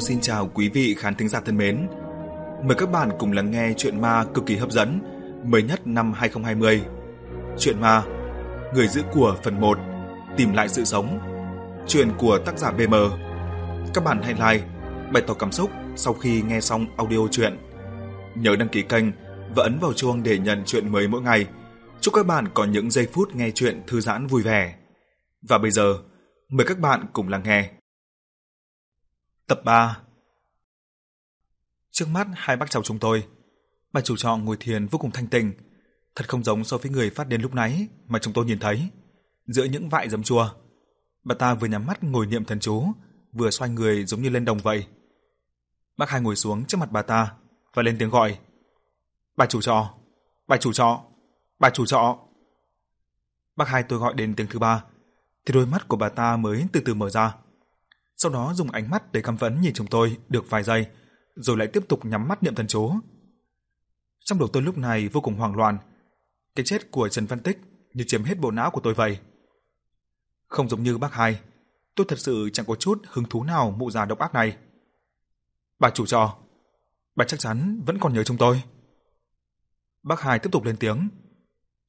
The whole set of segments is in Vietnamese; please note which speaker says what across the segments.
Speaker 1: xin chào quý vị khán thính giả thân mến. Mời các bạn cùng lắng nghe chuyện ma cực kỳ hấp dẫn mới nhất năm 2020. Chuyện ma Người giữ của phần 1 Tìm lại sự sống Chuyện của tác giả BM Các bạn hãy like, bày tỏ cảm xúc sau khi nghe xong audio chuyện. Nhớ đăng ký kênh và ấn vào chuông để nhận chuyện mới mỗi ngày. Chúc các bạn có những giây phút nghe chuyện thư giãn vui vẻ. Và bây giờ, mời các bạn cùng lắng nghe. Tập 3 Trước mắt hai bác cháu chúng tôi, bà chủ trọ ngồi thiền vô cùng thanh tịnh, thật không giống so với người phát điên lúc nãy mà chúng tôi nhìn thấy. Giữa những vại giấm chua, bà ta vừa nhắm mắt ngồi niệm thần chú, vừa xoay người giống như lên đồng vậy. Bác hai ngồi xuống trước mặt bà ta và lên tiếng gọi. Bà chủ trọ, bà chủ trọ, bà chủ trọ. Bác hai tôi gọi đến tiếng thứ ba, thì đôi mắt của bà ta mới từ từ mở ra. Sau đó dùng ánh mắt để căm phẫn nhìn chúng tôi được vài giây, rồi lại tiếp tục nhắm mắt niệm thần chú. Trong đầu tôi lúc này vô cùng hoảng loạn. Cái chết của Trần Văn Tích như chiếm hết bộ não của tôi vậy. Không giống như bác hai, tôi thật sự chẳng có chút hứng thú nào mụ già độc ác này. Bà chủ trọ, bà chắc chắn vẫn còn nhớ chúng tôi. Bác hai tiếp tục lên tiếng,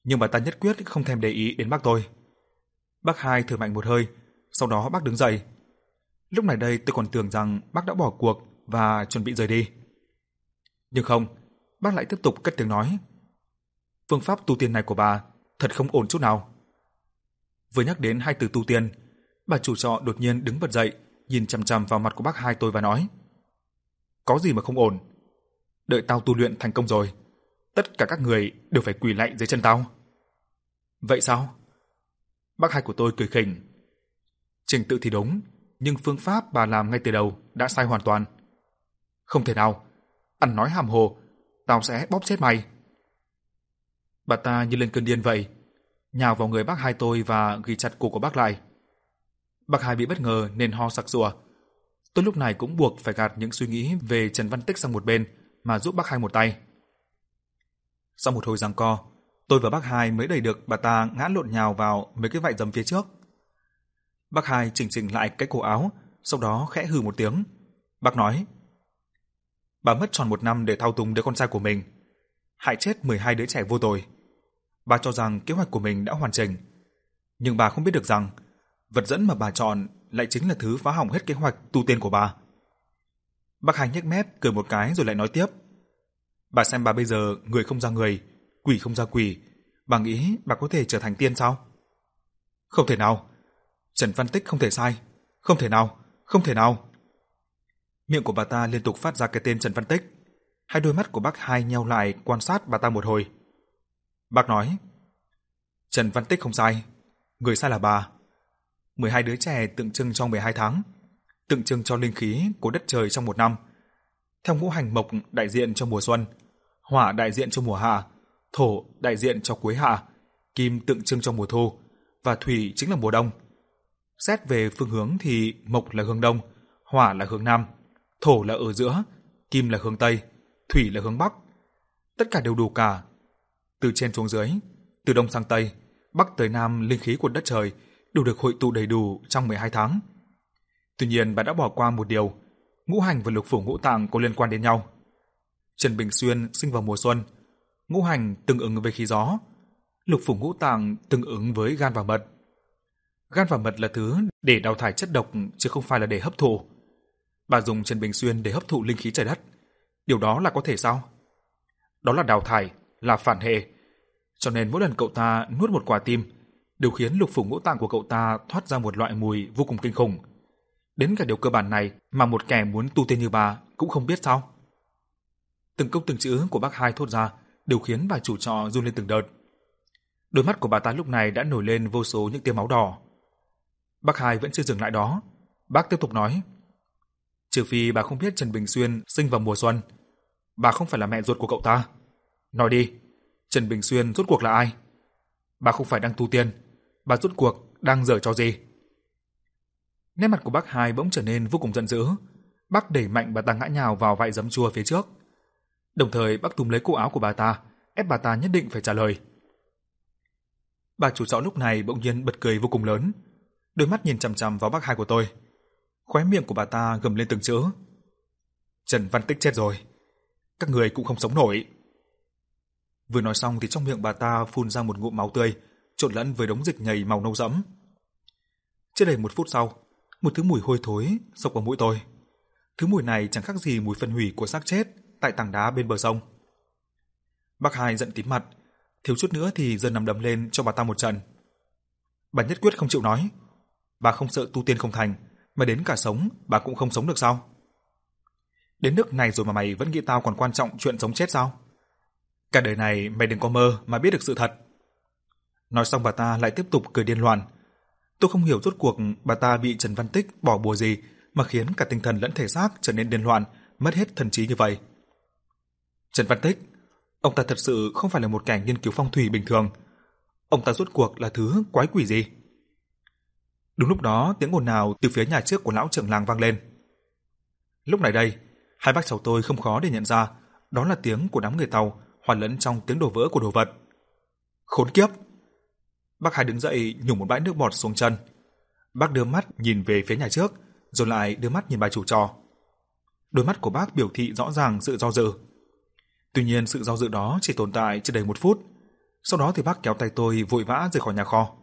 Speaker 1: nhưng bà ta nhất quyết không thèm để ý đến bác tôi. Bác hai thở mạnh một hơi, sau đó bác đứng dậy. Lúc này đây tôi còn tưởng rằng bác đã bỏ cuộc và chuẩn bị rời đi. Nhưng không, bác lại tiếp tục cất tiếng nói. Phương pháp tu tiên này của bà thật không ổn chút nào. Vừa nhắc đến hai từ tu tiên, bà chủ trọ đột nhiên đứng bật dậy, nhìn chằm chằm vào mặt của bác hai tôi và nói: "Có gì mà không ổn? Đợi tao tu luyện thành công rồi, tất cả các người đều phải quỳ lạy dưới chân tao." Vậy sao? Bác hai của tôi cười khỉnh. Trình tự thì đúng, nhưng phương pháp bà làm ngay từ đầu đã sai hoàn toàn. Không thể nào, ăn nói hàm hồ, tao sẽ bóp chết mày. Bà ta như lên cơn điên vậy, nhào vào người bác hai tôi và ghi chặt cổ của bác lại. Bác hai bị bất ngờ nên ho sặc sụa. Tôi lúc này cũng buộc phải gạt những suy nghĩ về Trần Văn Tích sang một bên mà giúp bác hai một tay. Sau một hồi giằng co, tôi và bác hai mới đẩy được bà ta ngã lộn nhào vào mấy cái vại dầm phía trước. Bác hai chỉnh chỉnh lại cái cổ áo, sau đó khẽ hừ một tiếng. Bác nói: "Bà mất tròn một năm để thao túng đứa con trai của mình, hại chết 12 đứa trẻ vô tội. Bà cho rằng kế hoạch của mình đã hoàn chỉnh, nhưng bà không biết được rằng vật dẫn mà bà chọn lại chính là thứ phá hỏng hết kế hoạch tu tiên của bà." Bác hai nhếch mép cười một cái rồi lại nói tiếp: "Bà xem bà bây giờ người không ra người, quỷ không ra quỷ, bà nghĩ bà có thể trở thành tiên sao?" "Không thể nào." Trần Văn Tích không thể sai, không thể nào, không thể nào. Miệng của bà ta liên tục phát ra cái tên Trần Văn Tích. Hai đôi mắt của bác hai nheo lại quan sát bà ta một hồi. Bác nói, Trần Văn Tích không sai, người sai là bà. 12 đứa trẻ tượng trưng cho 12 tháng, tượng trưng cho linh khí của đất trời trong một năm. Theo ngũ hành mộc đại diện cho mùa xuân, hỏa đại diện cho mùa hạ, thổ đại diện cho cuối hạ, kim tượng trưng cho mùa thu và thủy chính là mùa đông. Xét về phương hướng thì mộc là hướng đông, hỏa là hướng nam, thổ là ở giữa, kim là hướng tây, thủy là hướng bắc. Tất cả đều đủ cả. Từ trên xuống dưới, từ đông sang tây, bắc tới nam linh khí của đất trời đều được hội tụ đầy đủ trong 12 tháng. Tuy nhiên bà đã bỏ qua một điều, ngũ hành và lục phủ ngũ tạng có liên quan đến nhau. Trần Bình Xuyên sinh vào mùa xuân, ngũ hành tương ứng với khí gió, lục phủ ngũ tạng tương ứng với gan và mật. Gan và mật là thứ để đào thải chất độc chứ không phải là để hấp thụ. Bà dùng Trần Bình Xuyên để hấp thụ linh khí trời đất. Điều đó là có thể sao? Đó là đào thải, là phản hệ. Cho nên mỗi lần cậu ta nuốt một quả tim, đều khiến lục phủ ngũ tạng của cậu ta thoát ra một loại mùi vô cùng kinh khủng. Đến cả điều cơ bản này mà một kẻ muốn tu tiên như bà cũng không biết sao? Từng câu từng chữ của bác hai thốt ra đều khiến bà chủ trọ run lên từng đợt. Đôi mắt của bà ta lúc này đã nổi lên vô số những tia máu đỏ. Bác hai vẫn chưa dừng lại đó. Bác tiếp tục nói. Trừ phi bà không biết Trần Bình Xuyên sinh vào mùa xuân. Bà không phải là mẹ ruột của cậu ta. Nói đi, Trần Bình Xuyên rốt cuộc là ai? Bà không phải đang tu tiên. Bà rốt cuộc đang giở trò gì? Nét mặt của bác hai bỗng trở nên vô cùng giận dữ. Bác đẩy mạnh bà ta ngã nhào vào vại giấm chua phía trước. Đồng thời bác túm lấy cổ áo của bà ta, ép bà ta nhất định phải trả lời. Bà chủ trọ lúc này bỗng nhiên bật cười vô cùng lớn, đôi mắt nhìn chằm chằm vào bác hai của tôi. Khóe miệng của bà ta gầm lên từng chữ. Trần Văn Tích chết rồi. Các người cũng không sống nổi. Vừa nói xong thì trong miệng bà ta phun ra một ngụm máu tươi, trộn lẫn với đống dịch nhầy màu nâu rẫm. Chưa đầy một phút sau, một thứ mùi hôi thối xộc vào mũi tôi. Thứ mùi này chẳng khác gì mùi phân hủy của xác chết tại tảng đá bên bờ sông. Bác Hai giận tím mặt, thiếu chút nữa thì giơ nằm đấm lên cho bà ta một trận. Bà nhất quyết không chịu nói. Bà không sợ tu tiên không thành, mà đến cả sống bà cũng không sống được sao? Đến nước này rồi mà mày vẫn nghĩ tao còn quan trọng chuyện sống chết sao? Cả đời này mày đừng có mơ mà biết được sự thật. Nói xong bà ta lại tiếp tục cười điên loạn. Tôi không hiểu rốt cuộc bà ta bị Trần Văn Tích bỏ bùa gì mà khiến cả tinh thần lẫn thể xác trở nên điên loạn, mất hết thần trí như vậy. Trần Văn Tích, ông ta thật sự không phải là một kẻ nghiên cứu phong thủy bình thường. Ông ta rốt cuộc là thứ quái quỷ gì? Đúng lúc đó, tiếng ồn nào từ phía nhà trước của lão trưởng làng vang lên. Lúc này đây, hai bác cháu tôi không khó để nhận ra, đó là tiếng của đám người Tàu hòa lẫn trong tiếng đổ vỡ của đồ vật. Khốn kiếp! Bác hải đứng dậy nhổ một bãi nước bọt xuống chân. Bác đưa mắt nhìn về phía nhà trước, rồi lại đưa mắt nhìn bà chủ trò. Đôi mắt của bác biểu thị rõ ràng sự do dự. Tuy nhiên sự do dự đó chỉ tồn tại chưa đầy một phút. Sau đó thì bác kéo tay tôi vội vã rời khỏi nhà kho.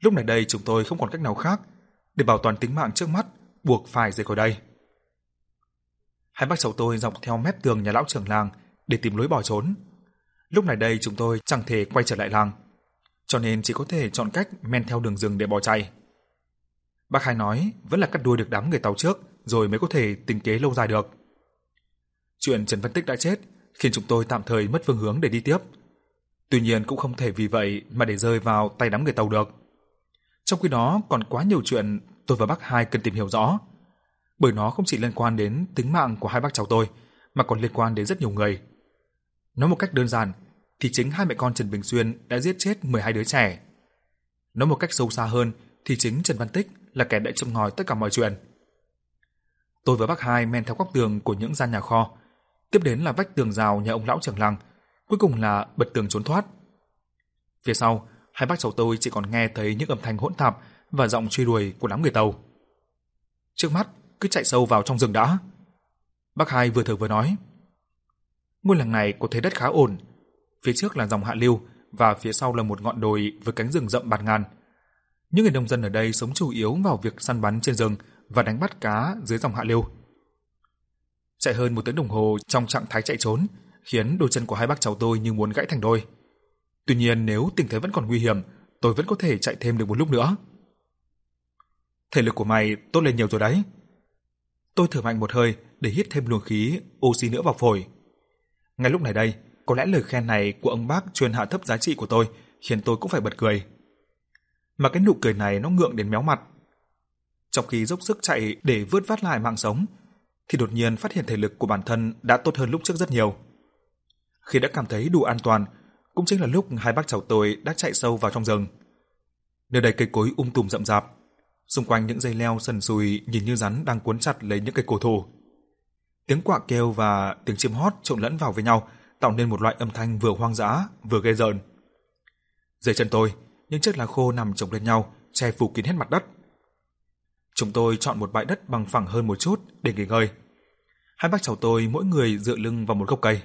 Speaker 1: Lúc này đây chúng tôi không còn cách nào khác để bảo toàn tính mạng trước mắt, buộc phải rời khỏi đây. Hai bác cháu tôi dọc theo mép tường nhà lão trưởng làng để tìm lối bỏ trốn. Lúc này đây chúng tôi chẳng thể quay trở lại làng, cho nên chỉ có thể chọn cách men theo đường rừng để bỏ chạy. Bác Hai nói vẫn là cắt đuôi được đám người tàu trước rồi mới có thể tính kế lâu dài được. Chuyện Trần Văn Tích đã chết khiến chúng tôi tạm thời mất phương hướng để đi tiếp. Tuy nhiên cũng không thể vì vậy mà để rơi vào tay đám người tàu được. Trong khi đó còn quá nhiều chuyện tôi và bác Hai cần tìm hiểu rõ. Bởi nó không chỉ liên quan đến tính mạng của hai bác cháu tôi, mà còn liên quan đến rất nhiều người. Nói một cách đơn giản, thì chính hai mẹ con Trần Bình Xuyên đã giết chết 12 đứa trẻ. Nói một cách sâu xa hơn, thì chính Trần Văn Tích là kẻ đã châm ngòi tất cả mọi chuyện. Tôi và bác Hai men theo góc tường của những gian nhà kho, tiếp đến là vách tường rào nhà ông lão trưởng làng, cuối cùng là bật tường trốn thoát. Phía sau, hai bác cháu tôi chỉ còn nghe thấy những âm thanh hỗn tạp và giọng truy đuổi của đám người tàu. Trước mắt, cứ chạy sâu vào trong rừng đã. Bác Hai vừa thở vừa nói. Ngôi làng này có thế đất khá ổn, phía trước là dòng hạ lưu và phía sau là một ngọn đồi với cánh rừng rậm bạt ngàn. Những người nông dân ở đây sống chủ yếu vào việc săn bắn trên rừng và đánh bắt cá dưới dòng hạ lưu. Chạy hơn một tiếng đồng hồ trong trạng thái chạy trốn, khiến đôi chân của hai bác cháu tôi như muốn gãy thành đôi. Tuy nhiên nếu tình thế vẫn còn nguy hiểm, tôi vẫn có thể chạy thêm được một lúc nữa. Thể lực của mày tốt lên nhiều rồi đấy. Tôi thở mạnh một hơi để hít thêm luồng khí oxy nữa vào phổi. Ngay lúc này đây, có lẽ lời khen này của ông bác truyền hạ thấp giá trị của tôi khiến tôi cũng phải bật cười. Mà cái nụ cười này nó ngượng đến méo mặt. Trong khi dốc sức chạy để vớt vát lại mạng sống, thì đột nhiên phát hiện thể lực của bản thân đã tốt hơn lúc trước rất nhiều. Khi đã cảm thấy đủ an toàn, cũng chính là lúc hai bác cháu tôi đã chạy sâu vào trong rừng. Nơi đây cây cối um tùm rậm rạp, xung quanh những dây leo sần sùi nhìn như rắn đang cuốn chặt lấy những cây cổ thụ. Tiếng quạ kêu và tiếng chim hót trộn lẫn vào với nhau, tạo nên một loại âm thanh vừa hoang dã vừa ghê rợn. Dưới chân tôi, những chiếc lá khô nằm chồng lên nhau, che phủ kín hết mặt đất. Chúng tôi chọn một bãi đất bằng phẳng hơn một chút để nghỉ ngơi. Hai bác cháu tôi mỗi người dựa lưng vào một gốc cây.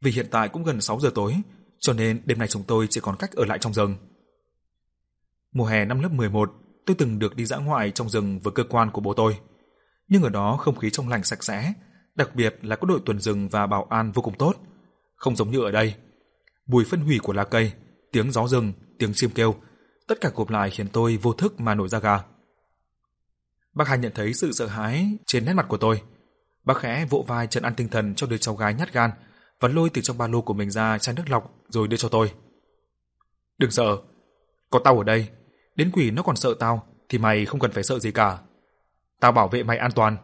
Speaker 1: Vì hiện tại cũng gần 6 giờ tối, cho nên đêm nay chúng tôi chỉ còn cách ở lại trong rừng. Mùa hè năm lớp 11, tôi từng được đi dã ngoại trong rừng với cơ quan của bố tôi. Nhưng ở đó không khí trong lành sạch sẽ, đặc biệt là có đội tuần rừng và bảo an vô cùng tốt, không giống như ở đây. Mùi phân hủy của lá cây, tiếng gió rừng, tiếng chim kêu, tất cả gộp lại khiến tôi vô thức mà nổi da gà. Bác Hà nhận thấy sự sợ hãi trên nét mặt của tôi. Bác khẽ vỗ vai chân ăn tinh thần cho đứa cháu gái nhát gan và lôi từ trong ba lô của mình ra chai nước lọc rồi đưa cho tôi. Đừng sợ, có tao ở đây, đến quỷ nó còn sợ tao thì mày không cần phải sợ gì cả. Tao bảo vệ mày an toàn.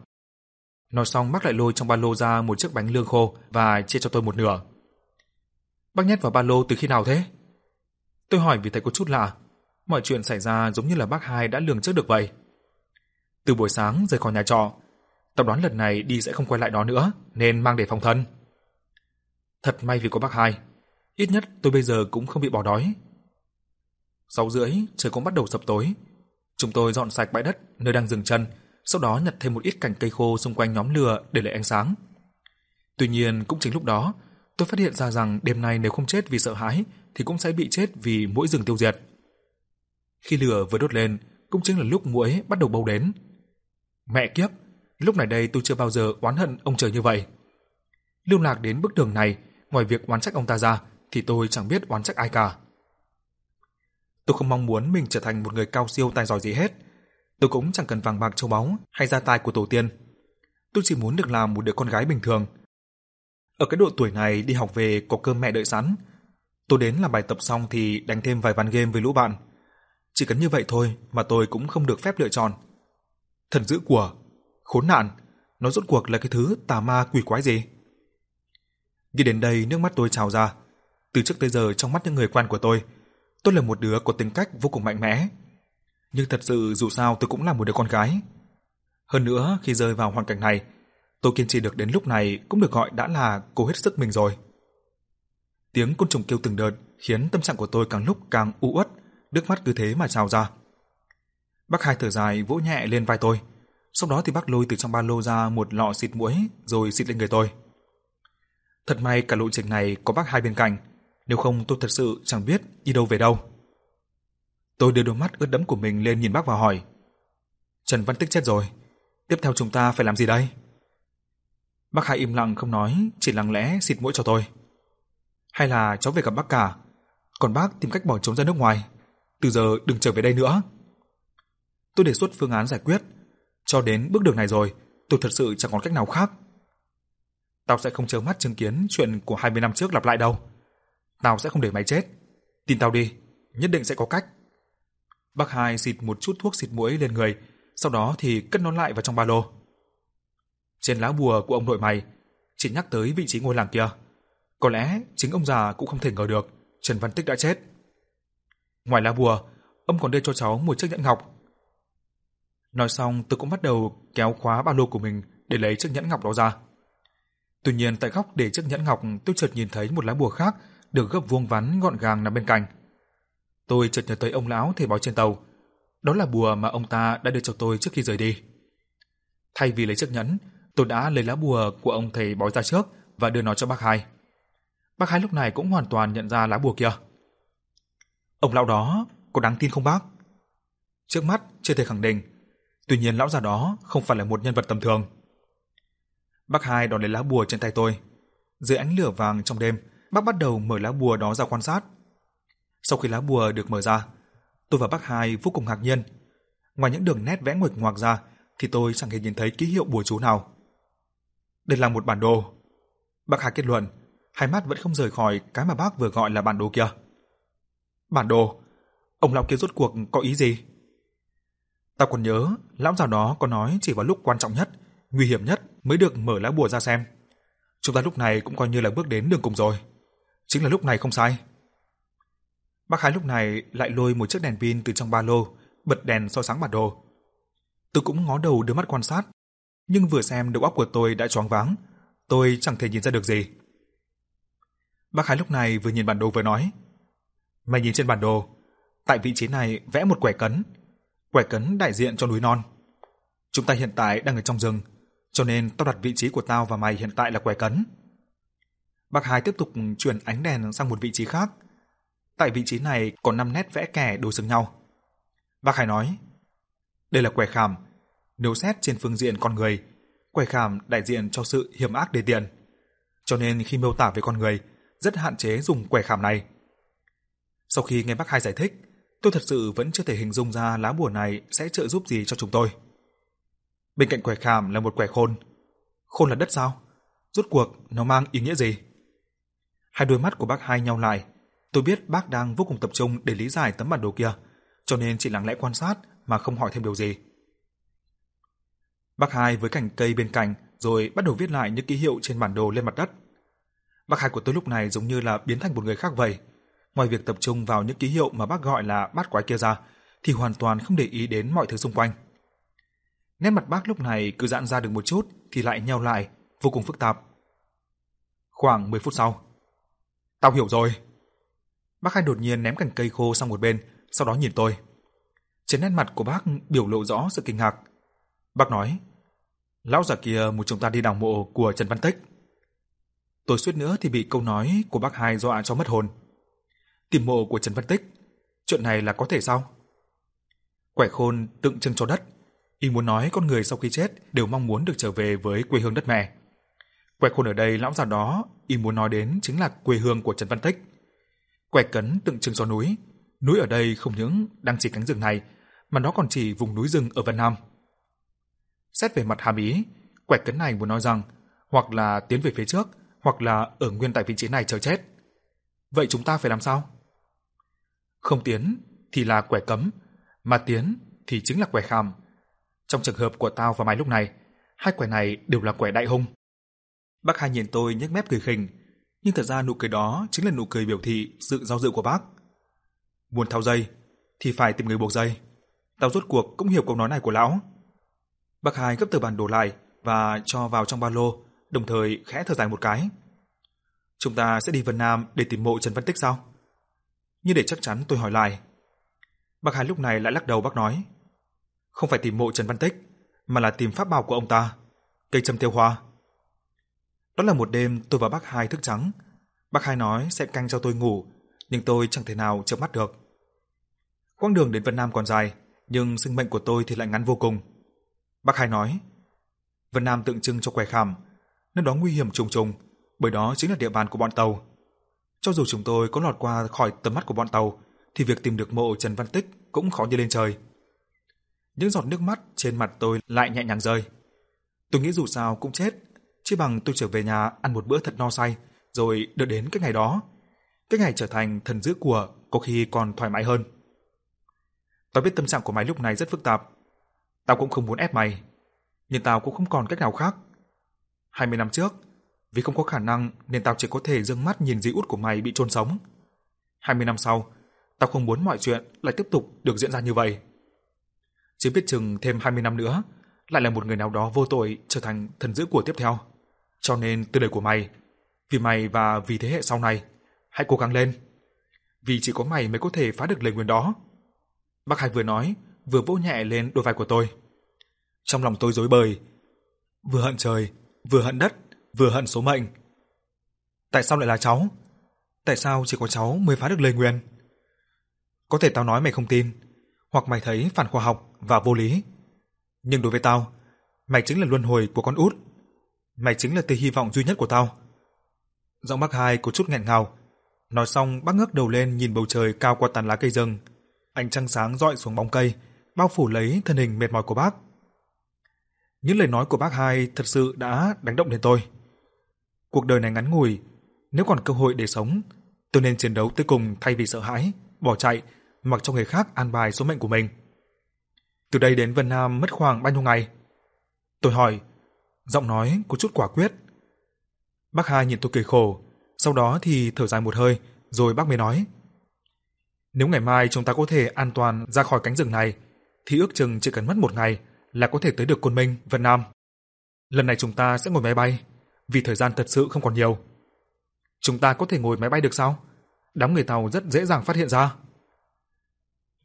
Speaker 1: Nói xong Mạc lại lôi trong ba lô ra một chiếc bánh lương khô và chia cho tôi một nửa. Bác nhét vào ba lô từ khi nào thế? Tôi hỏi vì thấy có chút lạ. Mọi chuyện xảy ra giống như là bác hai đã lường trước được vậy. Từ buổi sáng rời khỏi nhà trọ, tập đoán lần này đi sẽ không quay lại đó nữa, nên mang để phòng thân. Thật may vì có bác hai, ít nhất tôi bây giờ cũng không bị bỏ đói. sau rưỡi, trời cũng bắt đầu sập tối. Chúng tôi dọn sạch bãi đất nơi đang dừng chân sau đó nhặt thêm một ít cành cây khô xung quanh nhóm lửa để lấy ánh sáng. Tuy nhiên, cũng chính lúc đó, tôi phát hiện ra rằng đêm nay nếu không chết vì sợ hãi thì cũng sẽ bị chết vì muỗi rừng tiêu diệt. Khi lửa vừa đốt lên, cũng chính là lúc muỗi bắt đầu bâu đến. Mẹ kiếp, lúc này đây tôi chưa bao giờ oán hận ông trời như vậy. Lưu lạc đến bước đường này, ngoài việc oán trách ông ta ra, thì tôi chẳng biết oán trách ai cả. Tôi không mong muốn mình trở thành một người cao siêu tài giỏi gì hết. Tôi cũng chẳng cần vàng bạc châu báu hay gia tài của tổ tiên. Tôi chỉ muốn được làm một đứa con gái bình thường. Ở cái độ tuổi này đi học về có cơm mẹ đợi sẵn. Tôi đến làm bài tập xong thì đánh thêm vài ván game với lũ bạn. Chỉ cần như vậy thôi mà tôi cũng không được phép lựa chọn. Thần dữ của, khốn nạn, nó rốt cuộc là cái thứ tà ma quỷ quái gì? Nghĩ đến đây nước mắt tôi trào ra. Từ trước tới giờ trong mắt những người quen của tôi, tôi là một đứa có tính cách vô cùng mạnh mẽ. Nhưng thật sự dù sao tôi cũng là một đứa con gái. Hơn nữa khi rơi vào hoàn cảnh này, tôi kiên trì được đến lúc này cũng được gọi đã là cố hết sức mình rồi. Tiếng côn trùng kêu từng đợt khiến tâm trạng của tôi càng lúc càng u uất, nước mắt cứ thế mà trào ra. Bác hai thở dài vỗ nhẹ lên vai tôi. Sau đó thì bác lôi từ trong ba lô ra một lọ xịt muỗi rồi xịt lên người tôi. Thật may cả lộ trình này có bác hai bên cạnh, nếu không tôi thật sự chẳng biết đi đâu về đâu. Tôi đưa đôi mắt ướt đẫm của mình lên nhìn bác và hỏi. Trần Văn Tích chết rồi, tiếp theo chúng ta phải làm gì đây? Bác hai im lặng không nói, chỉ lặng lẽ xịt mũi cho tôi. Hay là cháu về gặp bác cả, còn bác tìm cách bỏ trốn ra nước ngoài, từ giờ đừng trở về đây nữa. Tôi đề xuất phương án giải quyết, cho đến bước đường này rồi, tôi thật sự chẳng còn cách nào khác. Tao sẽ không trơ mắt chứng kiến chuyện của 20 năm trước lặp lại đâu. Tao sẽ không để mày chết. Tin tao đi, nhất định sẽ có cách. Bác hai xịt một chút thuốc xịt mũi lên người, sau đó thì cất nó lại vào trong ba lô. Trên lá bùa của ông nội mày chỉ nhắc tới vị trí ngôi làng kia. Có lẽ chính ông già cũng không thể ngờ được Trần Văn Tích đã chết. Ngoài lá bùa, ông còn đưa cho cháu một chiếc nhẫn ngọc. Nói xong, tôi cũng bắt đầu kéo khóa ba lô của mình để lấy chiếc nhẫn ngọc đó ra. Tuy nhiên tại góc để chiếc nhẫn ngọc, tôi chợt nhìn thấy một lá bùa khác được gấp vuông vắn gọn gàng nằm bên cạnh. Tôi chợt nhớ tới ông lão thầy bói trên tàu. Đó là bùa mà ông ta đã đưa cho tôi trước khi rời đi. Thay vì lấy chiếc nhẫn, tôi đã lấy lá bùa của ông thầy bói ra trước và đưa nó cho bác hai. Bác hai lúc này cũng hoàn toàn nhận ra lá bùa kia. Ông lão đó có đáng tin không bác? Trước mắt chưa thể khẳng định, tuy nhiên lão già đó không phải là một nhân vật tầm thường. Bác hai đón lấy lá bùa trên tay tôi. Dưới ánh lửa vàng trong đêm, bác bắt đầu mở lá bùa đó ra quan sát. Sau khi lá bùa được mở ra, tôi và bác hai vô cùng ngạc nhiên. Ngoài những đường nét vẽ nguệch ngoạc ra, thì tôi chẳng hề nhìn thấy ký hiệu bùa chú nào. Đây là một bản đồ. Bác hai kết luận, hai mắt vẫn không rời khỏi cái mà bác vừa gọi là bản đồ kia. Bản đồ? Ông lão kia rốt cuộc có ý gì? Tao còn nhớ, lão già đó có nói chỉ vào lúc quan trọng nhất, nguy hiểm nhất mới được mở lá bùa ra xem. Chúng ta lúc này cũng coi như là bước đến đường cùng rồi. Chính là lúc này không sai. Bác Hải lúc này lại lôi một chiếc đèn pin từ trong ba lô, bật đèn soi sáng bản đồ. Tôi cũng ngó đầu đưa mắt quan sát, nhưng vừa xem đầu óc của tôi đã choáng váng, tôi chẳng thể nhìn ra được gì. Bác Hải lúc này vừa nhìn bản đồ vừa nói: "Mày nhìn trên bản đồ, tại vị trí này vẽ một quẻ cấn, quẻ cấn đại diện cho núi non. Chúng ta hiện tại đang ở trong rừng, cho nên tao đặt vị trí của tao và mày hiện tại là quẻ cấn." Bác Hải tiếp tục chuyển ánh đèn sang một vị trí khác. Tại vị trí này có 5 nét vẽ kẻ đối xứng nhau. Bác Hải nói: "Đây là quẻ khảm, nếu xét trên phương diện con người, quẻ khảm đại diện cho sự hiểm ác đề tiện. Cho nên khi miêu tả về con người, rất hạn chế dùng quẻ khảm này." Sau khi nghe bác Hai giải thích, tôi thật sự vẫn chưa thể hình dung ra lá bùa này sẽ trợ giúp gì cho chúng tôi. Bên cạnh quẻ khảm là một quẻ khôn. Khôn là đất sao? Rốt cuộc nó mang ý nghĩa gì? Hai đôi mắt của bác hai nhau lại. Tôi biết bác đang vô cùng tập trung để lý giải tấm bản đồ kia, cho nên chỉ lặng lẽ quan sát mà không hỏi thêm điều gì. Bác hai với cành cây bên cạnh rồi bắt đầu viết lại những ký hiệu trên bản đồ lên mặt đất. Bác hai của tôi lúc này giống như là biến thành một người khác vậy. Ngoài việc tập trung vào những ký hiệu mà bác gọi là bát quái kia ra, thì hoàn toàn không để ý đến mọi thứ xung quanh. Nét mặt bác lúc này cứ giãn ra được một chút thì lại nheo lại, vô cùng phức tạp. Khoảng 10 phút sau, Tao hiểu rồi. Bác hai đột nhiên ném cành cây khô sang một bên, sau đó nhìn tôi. Trên nét mặt của bác biểu lộ rõ sự kinh ngạc. Bác nói, lão già kia muốn chúng ta đi đào mộ của Trần Văn Tích. Tôi suýt nữa thì bị câu nói của bác hai dọa cho mất hồn. Tìm mộ của Trần Văn Tích, chuyện này là có thể sao? Quẻ khôn tượng trưng cho đất, y muốn nói con người sau khi chết đều mong muốn được trở về với quê hương đất mẹ. Quẻ khôn ở đây lão già đó, y muốn nói đến chính là quê hương của Trần Văn Tích. Quẻ cấn tượng trưng cho núi, núi ở đây không những đang chỉ cánh rừng này, mà nó còn chỉ vùng núi rừng ở Vân Nam. Xét về mặt hàm ý, quẻ cấn này muốn nói rằng hoặc là tiến về phía trước, hoặc là ở nguyên tại vị trí này chờ chết. Vậy chúng ta phải làm sao? Không tiến thì là quẻ cấm, mà tiến thì chính là quẻ khảm trong trường hợp của tao và mày lúc này, hai quẻ này đều là quẻ đại hung. Bác hai nhìn tôi nhếch mép cười khỉnh, nhưng thật ra nụ cười đó chính là nụ cười biểu thị sự giao dự của bác. Muốn tháo dây thì phải tìm người buộc dây. Tao rốt cuộc cũng hiểu câu nói này của lão. Bác hai gấp tờ bản đồ lại và cho vào trong ba lô, đồng thời khẽ thở dài một cái. Chúng ta sẽ đi Vân Nam để tìm mộ Trần Văn Tích sao? Như để chắc chắn tôi hỏi lại. Bác hai lúc này lại lắc đầu bác nói. Không phải tìm mộ Trần Văn Tích, mà là tìm pháp bảo của ông ta, cây châm tiêu hoa. Đó là một đêm tôi và bác hai thức trắng. Bác hai nói sẽ canh cho tôi ngủ, nhưng tôi chẳng thể nào chợp mắt được. Quãng đường đến Vân Nam còn dài, nhưng sinh mệnh của tôi thì lại ngắn vô cùng. Bác hai nói, Vân Nam tượng trưng cho quẻ khảm, nơi đó nguy hiểm trùng trùng, bởi đó chính là địa bàn của bọn tàu. Cho dù chúng tôi có lọt qua khỏi tầm mắt của bọn tàu, thì việc tìm được mộ Trần Văn Tích cũng khó như lên trời. Những giọt nước mắt trên mặt tôi lại nhẹ nhàng rơi. Tôi nghĩ dù sao cũng chết, chỉ bằng tôi trở về nhà ăn một bữa thật no say, rồi đợi đến cái ngày đó. Cái ngày trở thành thần giữ của có khi còn thoải mái hơn. Tao biết tâm trạng của mày lúc này rất phức tạp. Tao cũng không muốn ép mày, nhưng tao cũng không còn cách nào khác. 20 năm trước, vì không có khả năng nên tao chỉ có thể dương mắt nhìn dì út của mày bị chôn sống. 20 năm sau, tao không muốn mọi chuyện lại tiếp tục được diễn ra như vậy chứ biết chừng thêm 20 năm nữa, lại là một người nào đó vô tội trở thành thần dữ của tiếp theo. Cho nên từ đời của mày, vì mày và vì thế hệ sau này, hãy cố gắng lên. Vì chỉ có mày mới có thể phá được lời nguyền đó. Bác hải vừa nói, vừa vỗ nhẹ lên đôi vai của tôi. Trong lòng tôi rối bời, vừa hận trời, vừa hận đất, vừa hận số mệnh. Tại sao lại là cháu? Tại sao chỉ có cháu mới phá được lời nguyền? Có thể tao nói mày không tin, hoặc mày thấy phản khoa học và vô lý. Nhưng đối với tao, mày chính là luân hồi của con út. Mày chính là tia hy vọng duy nhất của tao. Giọng bác hai có chút nghẹn ngào. Nói xong bác ngước đầu lên nhìn bầu trời cao qua tàn lá cây rừng. Ánh trăng sáng dọi xuống bóng cây, bao phủ lấy thân hình mệt mỏi của bác. Những lời nói của bác hai thật sự đã đánh động đến tôi. Cuộc đời này ngắn ngủi, nếu còn cơ hội để sống, tôi nên chiến đấu tới cùng thay vì sợ hãi, bỏ chạy, mặc cho người khác an bài số mệnh của mình. Từ đây đến Vân Nam mất khoảng bao nhiêu ngày? Tôi hỏi, giọng nói có chút quả quyết. Bác hai nhìn tôi cười khổ, sau đó thì thở dài một hơi, rồi bác mới nói. Nếu ngày mai chúng ta có thể an toàn ra khỏi cánh rừng này, thì ước chừng chỉ cần mất một ngày là có thể tới được Côn Minh, Vân Nam. Lần này chúng ta sẽ ngồi máy bay, vì thời gian thật sự không còn nhiều. Chúng ta có thể ngồi máy bay được sao? Đám người tàu rất dễ dàng phát hiện ra.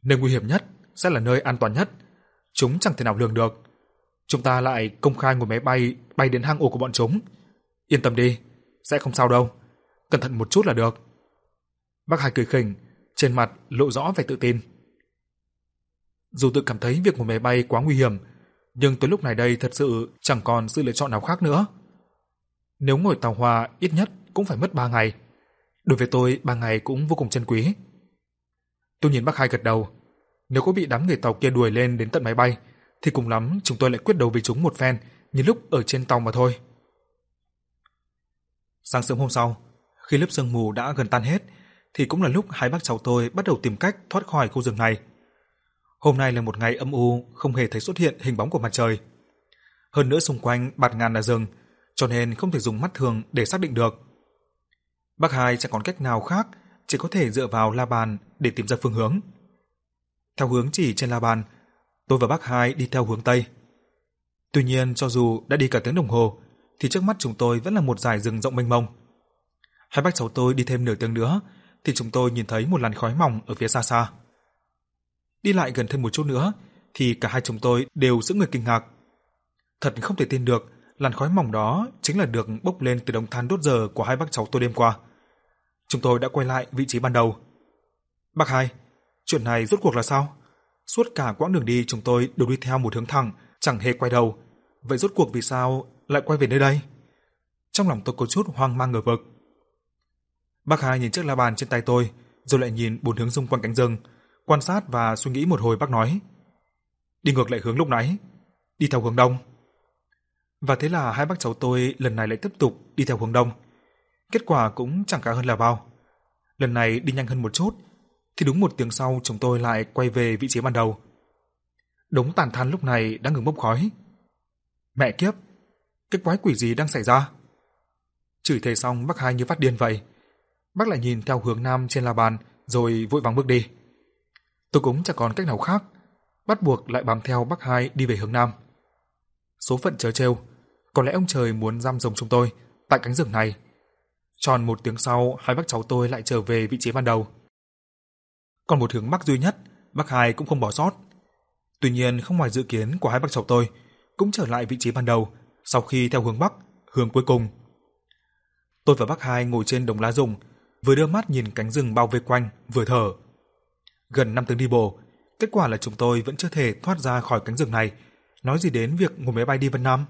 Speaker 1: Nơi nguy hiểm nhất sẽ là nơi an toàn nhất. Chúng chẳng thể nào lường được. Chúng ta lại công khai ngồi máy bay bay đến hang ổ của bọn chúng. Yên tâm đi, sẽ không sao đâu. Cẩn thận một chút là được. Bác Hải cười khỉnh, trên mặt lộ rõ vẻ tự tin. Dù tự cảm thấy việc ngồi máy bay quá nguy hiểm, nhưng tới lúc này đây thật sự chẳng còn sự lựa chọn nào khác nữa. Nếu ngồi tàu hòa ít nhất cũng phải mất 3 ngày. Đối với tôi, 3 ngày cũng vô cùng trân quý. Tôi nhìn bác hai gật đầu. Nếu có bị đám người tàu kia đuổi lên đến tận máy bay, thì cùng lắm chúng tôi lại quyết đấu với chúng một phen như lúc ở trên tàu mà thôi. Sáng sớm hôm sau, khi lớp sương mù đã gần tan hết, thì cũng là lúc hai bác cháu tôi bắt đầu tìm cách thoát khỏi khu rừng này. Hôm nay là một ngày âm u, không hề thấy xuất hiện hình bóng của mặt trời. Hơn nữa xung quanh bạt ngàn là rừng, cho nên không thể dùng mắt thường để xác định được. Bác hai chẳng còn cách nào khác, chỉ có thể dựa vào la bàn để tìm ra phương hướng. Theo hướng chỉ trên la bàn, tôi và bác hai đi theo hướng tây. Tuy nhiên, cho dù đã đi cả tiếng đồng hồ, thì trước mắt chúng tôi vẫn là một dải rừng rộng mênh mông. Hai bác cháu tôi đi thêm nửa tiếng nữa, thì chúng tôi nhìn thấy một làn khói mỏng ở phía xa xa. Đi lại gần thêm một chút nữa, thì cả hai chúng tôi đều giữ người kinh ngạc. Thật không thể tin được, làn khói mỏng đó chính là được bốc lên từ đống than đốt giờ của hai bác cháu tôi đêm qua. Chúng tôi đã quay lại vị trí ban đầu. Bác hai, chuyện này rốt cuộc là sao? Suốt cả quãng đường đi chúng tôi đều đi theo một hướng thẳng, chẳng hề quay đầu. Vậy rốt cuộc vì sao lại quay về nơi đây? Trong lòng tôi có chút hoang mang ngờ vực. Bác hai nhìn chiếc la bàn trên tay tôi, rồi lại nhìn bốn hướng xung quanh cánh rừng, quan sát và suy nghĩ một hồi bác nói. Đi ngược lại hướng lúc nãy, đi theo hướng đông. Và thế là hai bác cháu tôi lần này lại tiếp tục đi theo hướng đông. Kết quả cũng chẳng cả hơn là bao. Lần này đi nhanh hơn một chút, thì đúng một tiếng sau chúng tôi lại quay về vị trí ban đầu. Đống tàn than lúc này đang ngừng bốc khói. Mẹ kiếp, cái quái quỷ gì đang xảy ra? Chửi thề xong bác hai như phát điên vậy. Bác lại nhìn theo hướng nam trên la bàn rồi vội vàng bước đi. Tôi cũng chẳng còn cách nào khác, bắt buộc lại bám theo bác hai đi về hướng nam. Số phận chớ trêu, có lẽ ông trời muốn giam rồng chúng tôi tại cánh rừng này. Tròn một tiếng sau, hai bác cháu tôi lại trở về vị trí ban đầu. Còn một hướng bắc duy nhất, bác hai cũng không bỏ sót. Tuy nhiên không ngoài dự kiến của hai bác cháu tôi, cũng trở lại vị trí ban đầu sau khi theo hướng bắc, hướng cuối cùng. Tôi và bác hai ngồi trên đồng lá rụng, vừa đưa mắt nhìn cánh rừng bao vây quanh, vừa thở. Gần 5 tiếng đi bộ, kết quả là chúng tôi vẫn chưa thể thoát ra khỏi cánh rừng này, nói gì đến việc ngồi máy bay đi Vân Nam.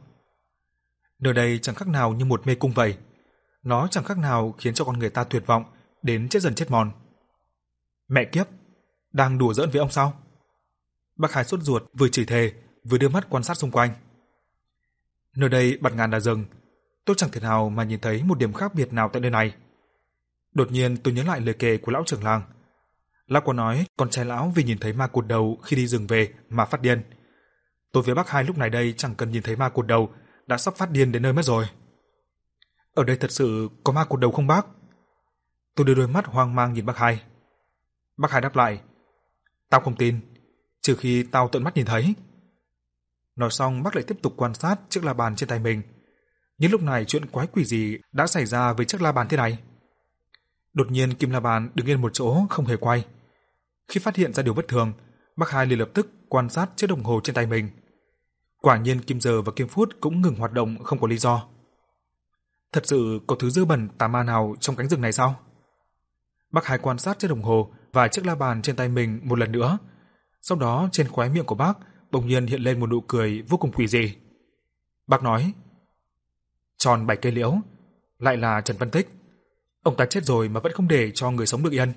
Speaker 1: Nơi đây chẳng khác nào như một mê cung vậy. Nó chẳng khác nào khiến cho con người ta tuyệt vọng đến chết dần chết mòn. Mẹ kiếp, đang đùa giỡn với ông sao? Bác Hải sốt ruột vừa chửi thề, vừa đưa mắt quan sát xung quanh. Nơi đây bạt ngàn là rừng, tôi chẳng thể nào mà nhìn thấy một điểm khác biệt nào tại nơi này. Đột nhiên tôi nhớ lại lời kể của lão trưởng làng. Lão có nói con trai lão vì nhìn thấy ma cụt đầu khi đi rừng về mà phát điên. Tôi với bác hai lúc này đây chẳng cần nhìn thấy ma cụt đầu, đã sắp phát điên đến nơi mất rồi. Ở đây thật sự có ma cụt đầu không bác? Tôi đưa đôi mắt hoang mang nhìn bác hai. Bác hai đáp lại, tao không tin, trừ khi tao tận mắt nhìn thấy. Nói xong bác lại tiếp tục quan sát chiếc la bàn trên tay mình. Nhưng lúc này chuyện quái quỷ gì đã xảy ra với chiếc la bàn thế này? Đột nhiên Kim La Bàn đứng yên một chỗ không hề quay. Khi phát hiện ra điều bất thường, bác hai liền lập tức quan sát chiếc đồng hồ trên tay mình. Quả nhiên kim giờ và kim phút cũng ngừng hoạt động không có lý do. Thật sự có thứ dơ bẩn tà ma nào trong cánh rừng này sao? Bác hải quan sát chiếc đồng hồ và chiếc la bàn trên tay mình một lần nữa. Sau đó trên khóe miệng của bác bỗng nhiên hiện lên một nụ cười vô cùng quỷ dị. Bác nói: "Tròn bảy cây liễu, lại là Trần Văn Tích. Ông ta chết rồi mà vẫn không để cho người sống được yên."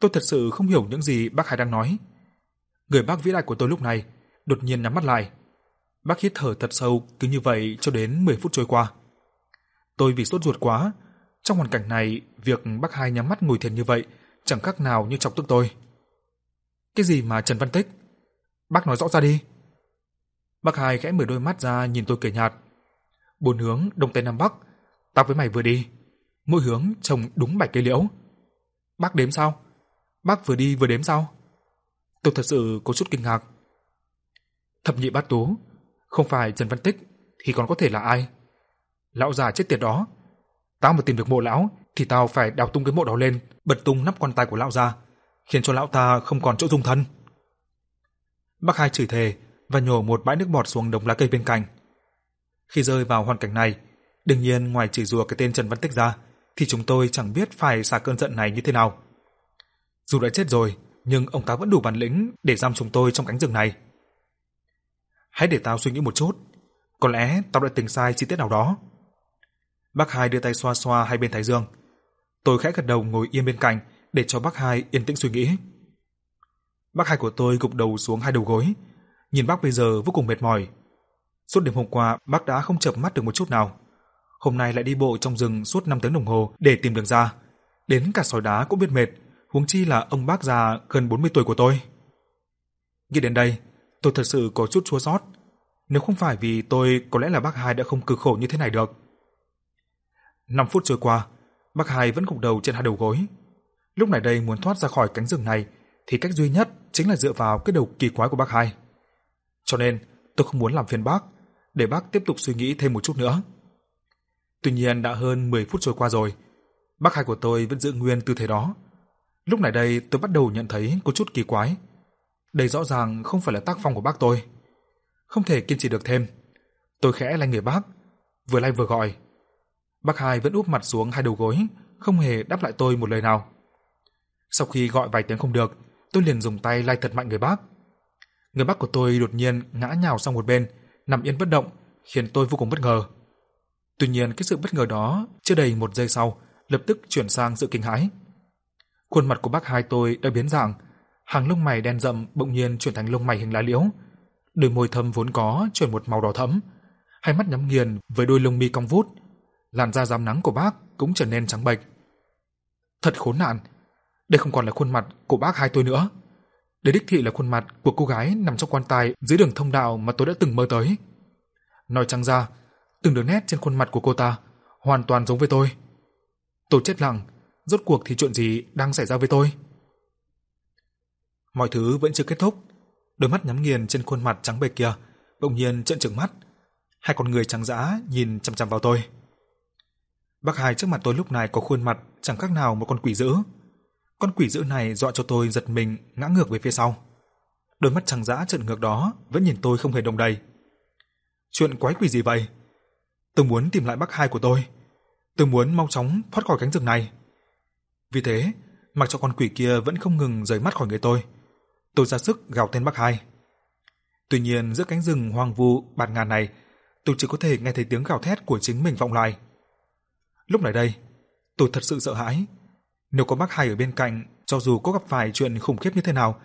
Speaker 1: Tôi thật sự không hiểu những gì bác Hải đang nói. Người bác vĩ đại của tôi lúc này đột nhiên nhắm mắt lại. Bác hít thở thật sâu cứ như vậy cho đến 10 phút trôi qua. Tôi vì sốt ruột quá, trong hoàn cảnh này, việc bác hai nhắm mắt ngồi thiền như vậy chẳng khác nào như chọc tức tôi. Cái gì mà Trần Văn Tích? Bác nói rõ ra đi. Bác hai khẽ mở đôi mắt ra nhìn tôi cười nhạt. Bốn hướng đông tây nam bắc, tao với mày vừa đi, mỗi hướng trồng đúng bảy cây liễu. Bác đếm sao? Bác vừa đi vừa đếm sao? Tôi thật sự có chút kinh ngạc. Thập nhị bát tú, không phải Trần Văn Tích thì còn có thể là ai? Lão già chết tiệt đó. Tao mà tìm được mộ lão thì tao phải đào tung cái mộ đó lên, bật tung nắp quan tài của lão ra, khiến cho lão ta không còn chỗ dung thân. Bác hai chửi thề và nhổ một bãi nước bọt xuống đống lá cây bên cạnh. Khi rơi vào hoàn cảnh này, đương nhiên ngoài chửi rủa cái tên Trần Văn Tích ra, thì chúng tôi chẳng biết phải xả cơn giận này như thế nào. Dù đã chết rồi, nhưng ông ta vẫn đủ bản lĩnh để giam chúng tôi trong cánh rừng này. Hãy để tao suy nghĩ một chút, có lẽ tao đã tính sai chi tiết nào đó. Bác Hai đưa tay xoa xoa hai bên thái dương. Tôi khẽ gật đầu ngồi yên bên cạnh để cho bác Hai yên tĩnh suy nghĩ. Bác Hai của tôi gục đầu xuống hai đầu gối, nhìn bác bây giờ vô cùng mệt mỏi. Suốt đêm hôm qua, bác đã không chợp mắt được một chút nào. Hôm nay lại đi bộ trong rừng suốt 5 tiếng đồng hồ để tìm đường ra. Đến cả sỏi đá cũng biết mệt, huống chi là ông bác già gần 40 tuổi của tôi. Nghĩ đến đây, tôi thật sự có chút chua xót. Nếu không phải vì tôi, có lẽ là bác hai đã không cực khổ như thế này được. 5 phút trôi qua, bác hai vẫn gục đầu trên hai đầu gối. Lúc này đây muốn thoát ra khỏi cánh rừng này thì cách duy nhất chính là dựa vào cái đầu kỳ quái của bác hai. Cho nên, tôi không muốn làm phiền bác, để bác tiếp tục suy nghĩ thêm một chút nữa. Tuy nhiên đã hơn 10 phút trôi qua rồi, bác hai của tôi vẫn giữ nguyên tư thế đó. Lúc này đây tôi bắt đầu nhận thấy có chút kỳ quái. Đây rõ ràng không phải là tác phong của bác tôi. không thể kiên trì được thêm. Tôi khẽ lay người bác, vừa lay vừa gọi. Bác hai vẫn úp mặt xuống hai đầu gối, không hề đáp lại tôi một lời nào. Sau khi gọi vài tiếng không được, tôi liền dùng tay lay thật mạnh người bác. Người bác của tôi đột nhiên ngã nhào sang một bên, nằm yên bất động, khiến tôi vô cùng bất ngờ. Tuy nhiên cái sự bất ngờ đó chưa đầy một giây sau, lập tức chuyển sang sự kinh hãi. Khuôn mặt của bác hai tôi đã biến dạng, hàng lông mày đen rậm bỗng nhiên chuyển thành lông mày hình lá liễu, đôi môi thâm vốn có chuyển một màu đỏ thẫm, hai mắt nhắm nghiền với đôi lông mi cong vút, làn da rám nắng của bác cũng trở nên trắng bệch. Thật khốn nạn, đây không còn là khuôn mặt của bác hai tôi nữa. Đây đích thị là khuôn mặt của cô gái nằm trong quan tài dưới đường thông đạo mà tôi đã từng mơ tới. Nói trắng ra, từng đường nét trên khuôn mặt của cô ta hoàn toàn giống với tôi. Tôi chết lặng, rốt cuộc thì chuyện gì đang xảy ra với tôi? Mọi thứ vẫn chưa kết thúc, đôi mắt nhắm nghiền trên khuôn mặt trắng bệch kia bỗng nhiên trợn trừng mắt, hai con người trắng dã nhìn chằm chằm vào tôi. Bác hải trước mặt tôi lúc này có khuôn mặt chẳng khác nào một con quỷ dữ. Con quỷ dữ này dọa cho tôi giật mình ngã ngược về phía sau. Đôi mắt trắng dã trợn ngược đó vẫn nhìn tôi không hề động đậy. Chuyện quái quỷ gì vậy? Tôi muốn tìm lại bác hai của tôi. Tôi muốn mau chóng thoát khỏi cánh rừng này. Vì thế, mặc cho con quỷ kia vẫn không ngừng rời mắt khỏi người tôi, tôi ra sức gào tên bác hai. Tuy nhiên giữa cánh rừng hoang vu bạt ngàn này, tôi chỉ có thể nghe thấy tiếng gào thét của chính mình vọng lại. Lúc này đây, tôi thật sự sợ hãi. Nếu có bác hai ở bên cạnh, cho dù có gặp phải chuyện khủng khiếp như thế nào,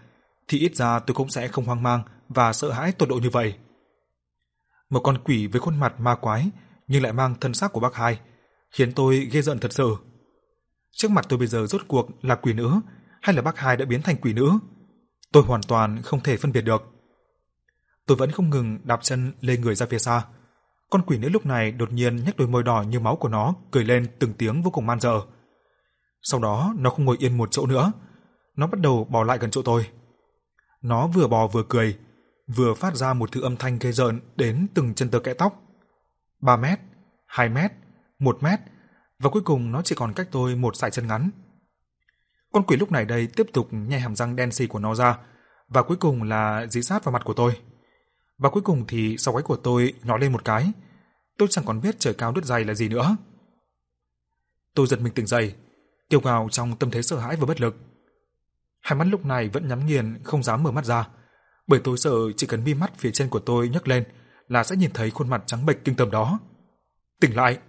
Speaker 1: thì ít ra tôi cũng sẽ không hoang mang và sợ hãi tột độ như vậy. Một con quỷ với khuôn mặt ma quái nhưng lại mang thân xác của bác hai, khiến tôi ghê rợn thật sự. Trước mặt tôi bây giờ rốt cuộc là quỷ nữ hay là bác hai đã biến thành quỷ nữ? Tôi hoàn toàn không thể phân biệt được. Tôi vẫn không ngừng đạp chân lên người ra phía xa. Con quỷ nữ lúc này đột nhiên nhếch đôi môi đỏ như máu của nó cười lên từng tiếng vô cùng man dợ. Sau đó nó không ngồi yên một chỗ nữa, nó bắt đầu bò lại gần chỗ tôi. Nó vừa bò vừa cười, vừa phát ra một thứ âm thanh ghê rợn đến từng chân tơ kẽ tóc. 3 mét, 2 mét, 1 mét, và cuối cùng nó chỉ còn cách tôi một sải chân ngắn. Con quỷ lúc này đây tiếp tục nhai hàm răng đen xì của nó ra, và cuối cùng là dí sát vào mặt của tôi. Và cuối cùng thì sau gáy của tôi nhỏ lên một cái. Tôi chẳng còn biết trời cao đất dày là gì nữa. Tôi giật mình tỉnh dậy, kêu gào trong tâm thế sợ hãi và bất lực. Hai mắt lúc này vẫn nhắm nghiền, không dám mở mắt ra, bởi tôi sợ chỉ cần mi mắt phía trên của tôi nhấc lên là sẽ nhìn thấy khuôn mặt trắng bệch kinh tởm đó. Tỉnh lại,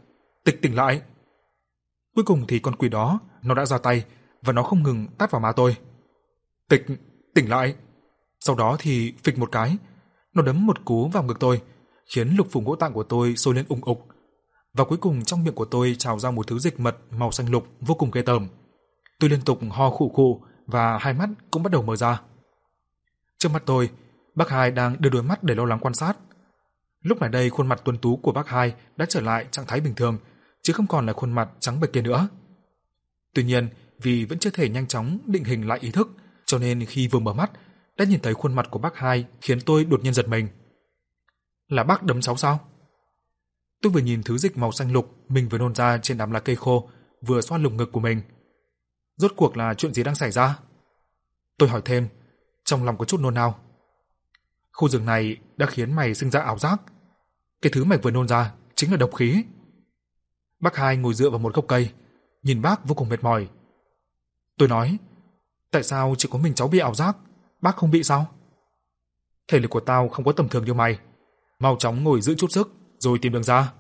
Speaker 1: tịch tỉnh lại. Cuối cùng thì con quỷ đó, nó đã ra tay và nó không ngừng tát vào má tôi. Tịch, tỉnh lại. Sau đó thì phịch một cái, nó đấm một cú vào ngực tôi, khiến lục phủ ngũ tạng của tôi sôi lên ùng ục. Và cuối cùng trong miệng của tôi trào ra một thứ dịch mật màu xanh lục vô cùng ghê tởm. Tôi liên tục ho khụ khụ và hai mắt cũng bắt đầu mở ra. Trước mặt tôi, bác Hai đang đưa đôi mắt để lo lắng quan sát. Lúc này đây khuôn mặt tuấn tú của bác Hai đã trở lại trạng thái bình thường, chứ không còn là khuôn mặt trắng bệch kia nữa. Tuy nhiên, vì vẫn chưa thể nhanh chóng định hình lại ý thức, cho nên khi vừa mở mắt, đã nhìn thấy khuôn mặt của bác Hai khiến tôi đột nhiên giật mình. Là bác đấm sáu sao? Tôi vừa nhìn thứ dịch màu xanh lục mình vừa nôn ra trên đám lá cây khô, vừa xoa lồng ngực của mình. Rốt cuộc là chuyện gì đang xảy ra? Tôi hỏi thêm, trong lòng có chút nôn nao. Khu rừng này đã khiến mày sinh ra ảo giác. Cái thứ mày vừa nôn ra chính là độc khí. Bác hai ngồi dựa vào một gốc cây, nhìn bác vô cùng mệt mỏi. Tôi nói, tại sao chỉ có mình cháu bị ảo giác, bác không bị sao? Thể lực của tao không có tầm thường như mày, mau chóng ngồi giữ chút sức rồi tìm đường ra.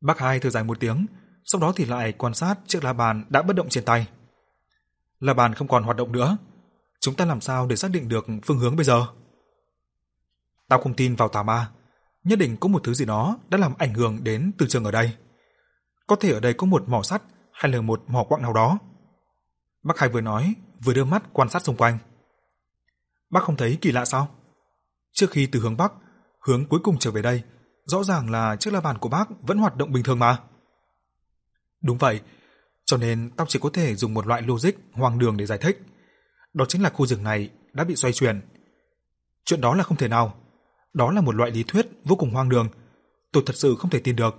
Speaker 1: Bác hai thở dài một tiếng, sau đó thì lại quan sát chiếc la bàn đã bất động trên tay. La bàn không còn hoạt động nữa, chúng ta làm sao để xác định được phương hướng bây giờ? Tao không tin vào tà ma, nhất định có một thứ gì đó đã làm ảnh hưởng đến từ trường ở đây. Có thể ở đây có một mỏ sắt hay là một mỏ quặng nào đó. Bác Hai vừa nói, vừa đưa mắt quan sát xung quanh. Bác không thấy kỳ lạ sao? Trước khi từ hướng bắc, hướng cuối cùng trở về đây, rõ ràng là chiếc la bàn của bác vẫn hoạt động bình thường mà. Đúng vậy, cho nên tao chỉ có thể dùng một loại logic hoang đường để giải thích. Đó chính là khu rừng này đã bị xoay chuyển. Chuyện đó là không thể nào. Đó là một loại lý thuyết vô cùng hoang đường. Tôi thật sự không thể tin được.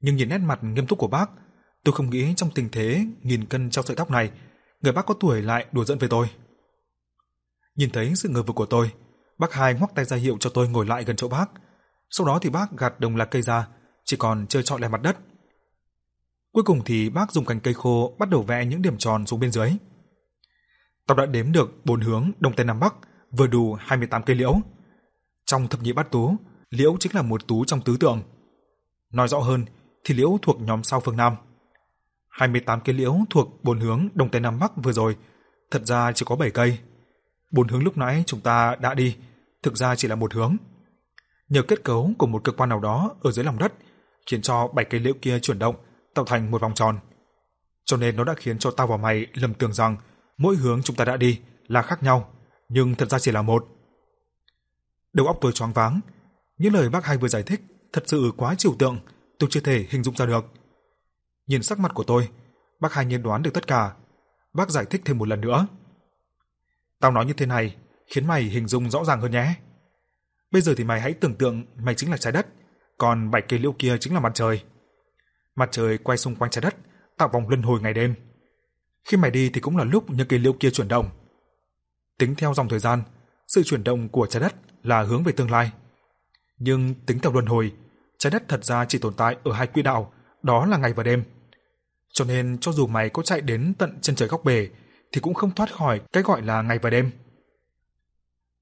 Speaker 1: Nhưng nhìn nét mặt nghiêm túc của bác, tôi không nghĩ trong tình thế nghìn cân treo sợi tóc này, người bác có tuổi lại đùa giỡn với tôi. Nhìn thấy sự ngờ vực của tôi, Bác hai ngoắc tay ra hiệu cho tôi ngồi lại gần chỗ bác. Sau đó thì bác gạt đồng lạc cây ra, chỉ còn chơi trọi lại mặt đất. Cuối cùng thì bác dùng cành cây khô bắt đầu vẽ những điểm tròn xuống bên dưới. Tao đã đếm được bốn hướng đông tây nam bắc, vừa đủ 28 cây liễu. Trong thập nhị bát tú, liễu chính là một tú trong tứ tượng. Nói rõ hơn thì liễu thuộc nhóm sau phương Nam. 28 cây liễu thuộc bốn hướng đông tây nam bắc vừa rồi, thật ra chỉ có 7 cây. Bốn hướng lúc nãy chúng ta đã đi, thực ra chỉ là một hướng. Nhờ kết cấu của một cơ quan nào đó ở dưới lòng đất, khiến cho bảy cây liễu kia chuyển động, tạo thành một vòng tròn. Cho nên nó đã khiến cho tao và mày lầm tưởng rằng mỗi hướng chúng ta đã đi là khác nhau, nhưng thật ra chỉ là một. Đầu óc tôi choáng váng, những lời bác hai vừa giải thích thật sự quá trừu tượng, tôi chưa thể hình dung ra được. Nhìn sắc mặt của tôi, bác hai nhiên đoán được tất cả. Bác giải thích thêm một lần nữa. Tao nói như thế này, khiến mày hình dung rõ ràng hơn nhé. Bây giờ thì mày hãy tưởng tượng mày chính là trái đất, còn bảy cây liễu kia chính là mặt trời. Mặt trời quay xung quanh trái đất, tạo vòng luân hồi ngày đêm. Khi mày đi thì cũng là lúc những cây liễu kia chuyển động. Tính theo dòng thời gian, sự chuyển động của trái đất là hướng về tương lai. Nhưng tính theo luân hồi, trái đất thật ra chỉ tồn tại ở hai quỹ đạo, đó là ngày và đêm. Cho nên cho dù mày có chạy đến tận chân trời góc bể thì cũng không thoát khỏi cái gọi là ngày và đêm.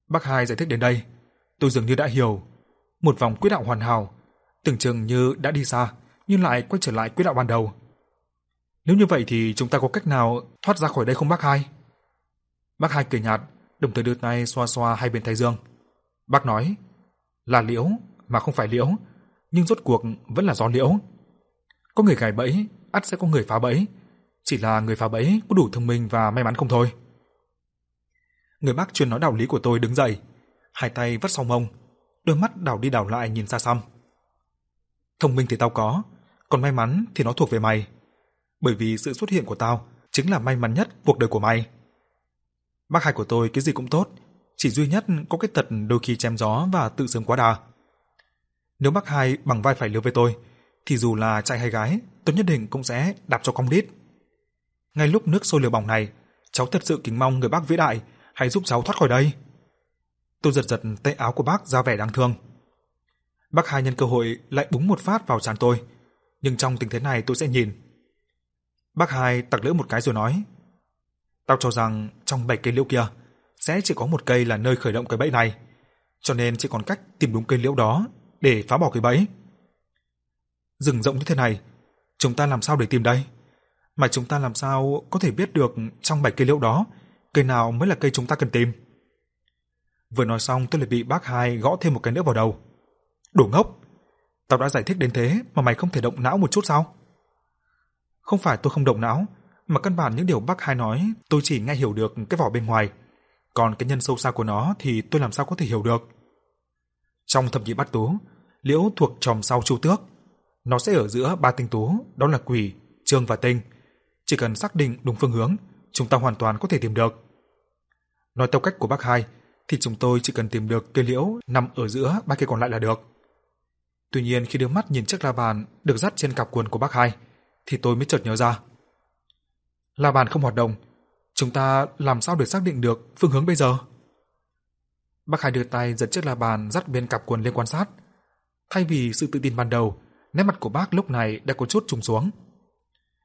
Speaker 1: Bác Hai giải thích đến đây, tôi dường như đã hiểu, một vòng quỹ đạo hoàn hảo, tưởng chừng như đã đi xa, nhưng lại quay trở lại quỹ đạo ban đầu. Nếu như vậy thì chúng ta có cách nào thoát ra khỏi đây không bác Hai? Bác Hai cười nhạt, đồng thời đưa tay xoa xoa hai bên thái dương. Bác nói, là liễu mà không phải liễu, nhưng rốt cuộc vẫn là do liễu. Có người gài bẫy, ắt sẽ có người phá bẫy, chỉ là người phá bẫy có đủ thông minh và may mắn không thôi. Người bác chuyên nói đạo lý của tôi đứng dậy, hai tay vắt sau mông, đôi mắt đảo đi đảo lại nhìn xa xăm. Thông minh thì tao có, còn may mắn thì nó thuộc về mày. Bởi vì sự xuất hiện của tao chính là may mắn nhất cuộc đời của mày. Bác hai của tôi cái gì cũng tốt, chỉ duy nhất có cái tật đôi khi chém gió và tự sướng quá đà. Nếu bác hai bằng vai phải lứa với tôi, thì dù là trai hay gái, tôi nhất định cũng sẽ đạp cho cong đít. Ngay lúc nước sôi lửa bỏng này, cháu thật sự kính mong người bác vĩ đại hãy giúp cháu thoát khỏi đây. Tôi giật giật tay áo của bác ra vẻ đáng thương. Bác hai nhân cơ hội lại búng một phát vào trán tôi, nhưng trong tình thế này tôi sẽ nhìn. Bác hai tặc lưỡi một cái rồi nói: "Tao cho rằng trong bảy cây liễu kia sẽ chỉ có một cây là nơi khởi động cái bẫy này, cho nên chỉ còn cách tìm đúng cây liễu đó để phá bỏ cái bẫy." Rừng rộng như thế này, chúng ta làm sao để tìm đây? Mà chúng ta làm sao có thể biết được trong bảy cây liễu đó, cây nào mới là cây chúng ta cần tìm? Vừa nói xong tôi lại bị bác hai gõ thêm một cái nữa vào đầu. Đồ ngốc! Tao đã giải thích đến thế mà mày không thể động não một chút sao? Không phải tôi không động não, mà căn bản những điều bác hai nói tôi chỉ nghe hiểu được cái vỏ bên ngoài. Còn cái nhân sâu xa của nó thì tôi làm sao có thể hiểu được. Trong thập nhị bát tú, liễu thuộc tròm sau chu tước. Nó sẽ ở giữa ba tinh tú, đó là quỷ, trương và tinh. Chỉ cần xác định đúng phương hướng, chúng ta hoàn toàn có thể tìm được. Nói theo cách của bác hai, thì chúng tôi chỉ cần tìm được cây liễu nằm ở giữa ba cây còn lại là được. Tuy nhiên khi đưa mắt nhìn chiếc la bàn được dắt trên cặp quần của bác hai, thì tôi mới chợt nhớ ra. La bàn không hoạt động, chúng ta làm sao để xác định được phương hướng bây giờ? Bác hai đưa tay giật chiếc la bàn dắt bên cặp quần lên quan sát. Thay vì sự tự tin ban đầu, nét mặt của bác lúc này đã có chút trùng xuống.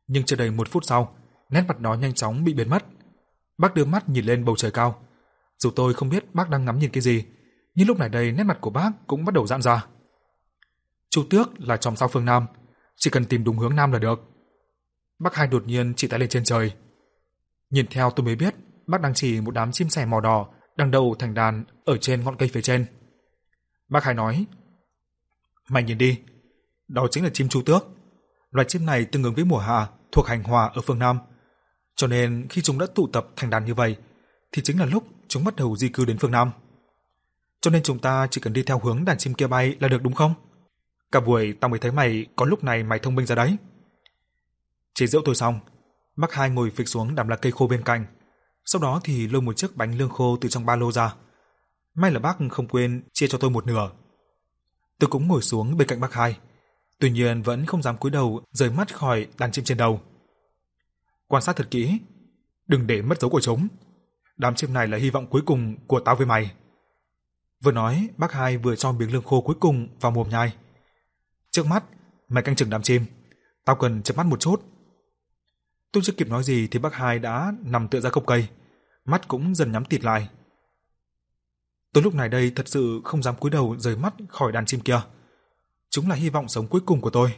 Speaker 1: Nhưng chưa đầy một phút sau, nét mặt đó nhanh chóng bị biến mất. Bác đưa mắt nhìn lên bầu trời cao. Dù tôi không biết bác đang ngắm nhìn cái gì, nhưng lúc này đây nét mặt của bác cũng bắt đầu giãn ra. Chu Tước là trong sao phương Nam, chỉ cần tìm đúng hướng Nam là được. Bác hai đột nhiên chỉ tay lên trên trời. Nhìn theo tôi mới biết, bác đang chỉ một đám chim sẻ màu đỏ đang đậu thành đàn ở trên ngọn cây phía trên. Bác hai nói, Mày nhìn đi, đó chính là chim chu tước. Loài chim này tương ứng với mùa hạ thuộc hành hòa ở phương Nam. Cho nên khi chúng đã tụ tập thành đàn như vậy, thì chính là lúc chúng bắt đầu di cư đến phương Nam. Cho nên chúng ta chỉ cần đi theo hướng đàn chim kia bay là được đúng không? Cả buổi tao mới thấy mày có lúc này mày thông minh ra đấy. Chế rượu tôi xong, Bác Hai ngồi phịch xuống đàm lá cây khô bên cạnh, sau đó thì lôi một chiếc bánh lương khô từ trong ba lô ra. May là bác không quên chia cho tôi một nửa. Tôi cũng ngồi xuống bên cạnh bác Hai, tuy nhiên vẫn không dám cúi đầu rời mắt khỏi đàn chim trên đầu. Quan sát thật kỹ, đừng để mất dấu của chúng. Đám chim này là hy vọng cuối cùng của tao với mày. Vừa nói, bác hai vừa cho miếng lương khô cuối cùng vào mồm nhai. Trước mắt, mày canh chừng đám chim, tao cần chớp mắt một chút. Tôi chưa kịp nói gì thì bác hai đã nằm tựa ra gốc cây, mắt cũng dần nhắm tịt lại. Tôi lúc này đây thật sự không dám cúi đầu rời mắt khỏi đàn chim kia. Chúng là hy vọng sống cuối cùng của tôi.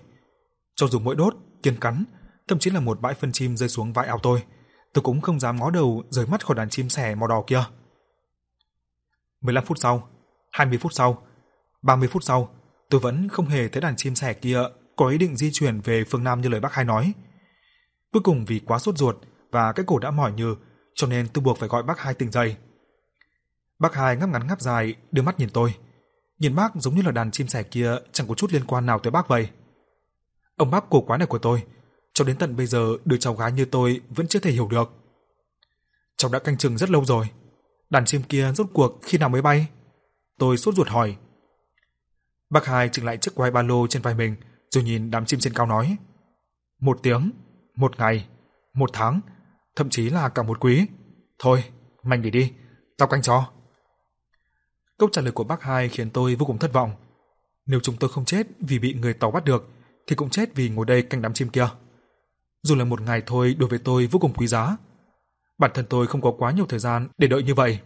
Speaker 1: Cho dù mỗi đốt, kiên cắn, thậm chí là một bãi phân chim rơi xuống vai áo tôi, tôi cũng không dám ngó đầu rời mắt khỏi đàn chim sẻ màu đỏ kia. 15 phút sau, 20 phút sau, 30 phút sau, tôi vẫn không hề thấy đàn chim sẻ kia có ý định di chuyển về phương Nam như lời bác hai nói. Cuối cùng vì quá sốt ruột và cái cổ đã mỏi nhừ, cho nên tôi buộc phải gọi bác hai tỉnh dậy. Bác hai ngáp ngắn ngáp dài, đưa mắt nhìn tôi. Nhìn bác giống như là đàn chim sẻ kia chẳng có chút liên quan nào tới bác vậy. Ông bác cổ quái này của tôi, cho đến tận bây giờ đứa cháu gái như tôi vẫn chưa thể hiểu được. Cháu đã canh chừng rất lâu rồi. Đàn chim kia rốt cuộc khi nào mới bay? Tôi sốt ruột hỏi. Bác hai chỉnh lại chiếc quai ba lô trên vai mình, rồi nhìn đám chim trên cao nói. Một tiếng, một ngày, một tháng, thậm chí là cả một quý. Thôi, mày nghỉ đi, tao canh cho. Câu trả lời của bác hai khiến tôi vô cùng thất vọng. Nếu chúng tôi không chết vì bị người tàu bắt được, thì cũng chết vì ngồi đây canh đám chim kia. Dù là một ngày thôi đối với tôi vô cùng quý giá. Bản thân tôi không có quá nhiều thời gian để đợi như vậy.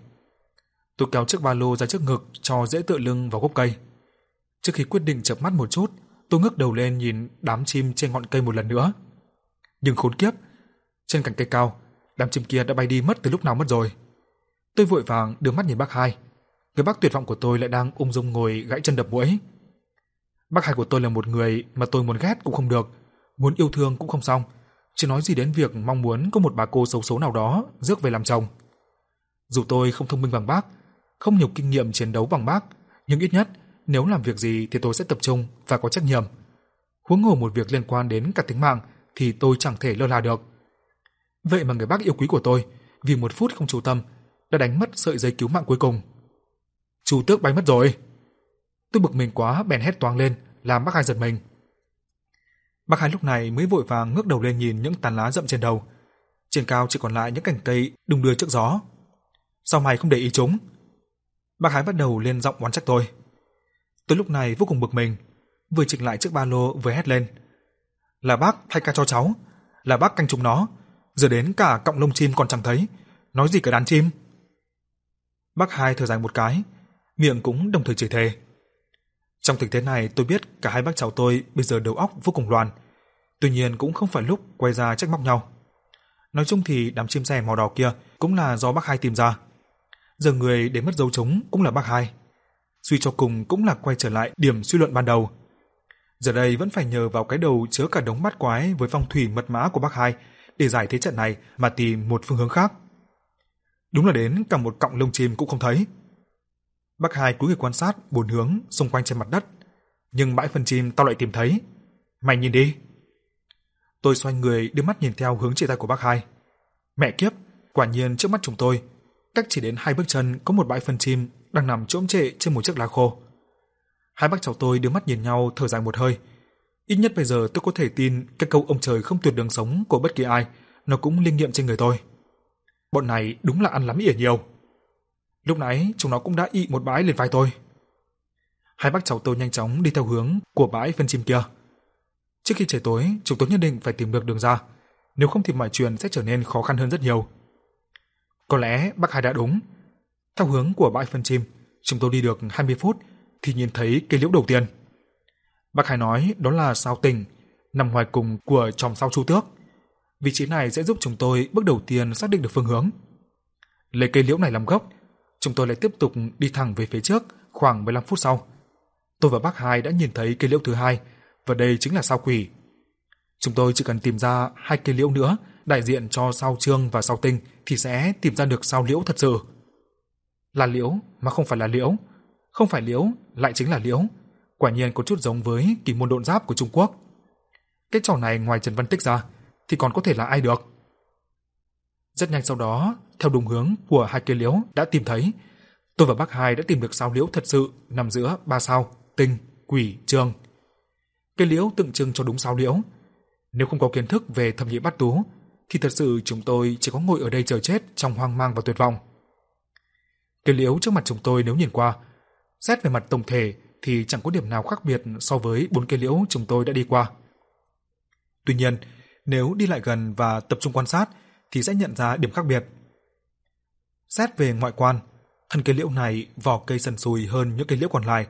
Speaker 1: Tôi kéo chiếc ba lô ra trước ngực cho dễ tựa lưng vào gốc cây. Trước khi quyết định chợp mắt một chút, tôi ngước đầu lên nhìn đám chim trên ngọn cây một lần nữa. Nhưng khốn kiếp, trên cành cây cao, đám chim kia đã bay đi mất từ lúc nào mất rồi. Tôi vội vàng đưa mắt nhìn bác hai. Người bác tuyệt vọng của tôi lại đang ung dung ngồi gãy chân đập mũi. Bác hai của tôi là một người mà tôi muốn ghét cũng không được, muốn yêu thương cũng không xong, chứ nói gì đến việc mong muốn có một bà cô xấu số nào đó rước về làm chồng. Dù tôi không thông minh bằng bác, không nhiều kinh nghiệm chiến đấu bằng bác, nhưng ít nhất nếu làm việc gì thì tôi sẽ tập trung và có trách nhiệm. Huống hồ một việc liên quan đến cả tính mạng thì tôi chẳng thể lơ là được. Vậy mà người bác yêu quý của tôi, vì một phút không chú tâm, đã đánh mất sợi dây cứu mạng cuối cùng. Chu tước bay mất rồi. Tôi bực mình quá bèn hét toáng lên, làm bác hai giật mình. Bác hai lúc này mới vội vàng ngước đầu lên nhìn những tàn lá rậm trên đầu. Trên cao chỉ còn lại những cành cây đung đưa trước gió. Sao mày không để ý chúng? Bác hai bắt đầu lên giọng oán trách tôi. Tôi lúc này vô cùng bực mình, vừa chỉnh lại chiếc ba lô vừa hét lên. Là bác thay ca cho cháu, là bác canh chúng nó, giờ đến cả cọng lông chim còn chẳng thấy, nói gì cả đàn chim. Bác hai thở dài một cái, miệng cũng đồng thời chửi thề. Trong tình thế này tôi biết cả hai bác cháu tôi bây giờ đầu óc vô cùng loạn, tuy nhiên cũng không phải lúc quay ra trách móc nhau. Nói chung thì đám chim sẻ màu đỏ kia cũng là do bác hai tìm ra. Giờ người để mất dấu chúng cũng là bác hai. Suy cho cùng cũng là quay trở lại điểm suy luận ban đầu. Giờ đây vẫn phải nhờ vào cái đầu chứa cả đống bát quái với phong thủy mật mã của bác hai để giải thế trận này mà tìm một phương hướng khác. Đúng là đến cả một cọng lông chim cũng không thấy. Bác hai cúi người quan sát bốn hướng xung quanh trên mặt đất, nhưng bãi phân chim tao lại tìm thấy. Mày nhìn đi. Tôi xoay người đưa mắt nhìn theo hướng chỉ tay của bác hai. Mẹ kiếp, quả nhiên trước mắt chúng tôi, cách chỉ đến hai bước chân có một bãi phân chim đang nằm trỗm trệ trên một chiếc lá khô. Hai bác cháu tôi đưa mắt nhìn nhau thở dài một hơi. Ít nhất bây giờ tôi có thể tin cái câu ông trời không tuyệt đường sống của bất kỳ ai, nó cũng linh nghiệm trên người tôi. Bọn này đúng là ăn lắm ỉa nhiều. Lúc nãy chúng nó cũng đã ị một bãi lên vai tôi. Hai bác cháu tôi nhanh chóng đi theo hướng của bãi phân chim kia. Trước khi trời tối, chúng tôi nhất định phải tìm được đường ra, nếu không thì mọi chuyện sẽ trở nên khó khăn hơn rất nhiều. Có lẽ bác hai đã đúng. Theo hướng của bãi phân chim, chúng tôi đi được 20 phút thì nhìn thấy cây liễu đầu tiên. Bác hai nói đó là sao tình, nằm ngoài cùng của chòm sao chu tước. Vị trí này sẽ giúp chúng tôi bước đầu tiên xác định được phương hướng. Lấy cây liễu này làm gốc, chúng tôi lại tiếp tục đi thẳng về phía trước khoảng 15 phút sau. Tôi và bác hai đã nhìn thấy cây liễu thứ hai và đây chính là sao quỷ. Chúng tôi chỉ cần tìm ra hai cây liễu nữa đại diện cho sao trương và sao tinh thì sẽ tìm ra được sao liễu thật sự. Là liễu mà không phải là liễu, không phải liễu lại chính là liễu, quả nhiên có chút giống với kỳ môn độn giáp của Trung Quốc. Cái trò này ngoài Trần Văn Tích ra thì còn có thể là ai được? Rất nhanh sau đó, theo đúng hướng của hai cây liễu đã tìm thấy, tôi và bác hai đã tìm được sao liễu thật sự nằm giữa ba sao, tinh, quỷ, trương. Cây liễu tượng trưng cho đúng sao liễu. Nếu không có kiến thức về thâm nhị bát tú, thì thật sự chúng tôi chỉ có ngồi ở đây chờ chết trong hoang mang và tuyệt vọng. Cây liễu trước mặt chúng tôi nếu nhìn qua,
Speaker 2: Xét về mặt tổng thể thì chẳng có điểm nào khác biệt so với bốn cây liễu chúng tôi đã đi qua. Tuy nhiên, nếu đi lại gần và tập trung quan sát thì sẽ nhận ra điểm khác biệt. Xét về ngoại quan, thân cây liễu này vỏ cây sần sùi hơn những cây liễu còn lại,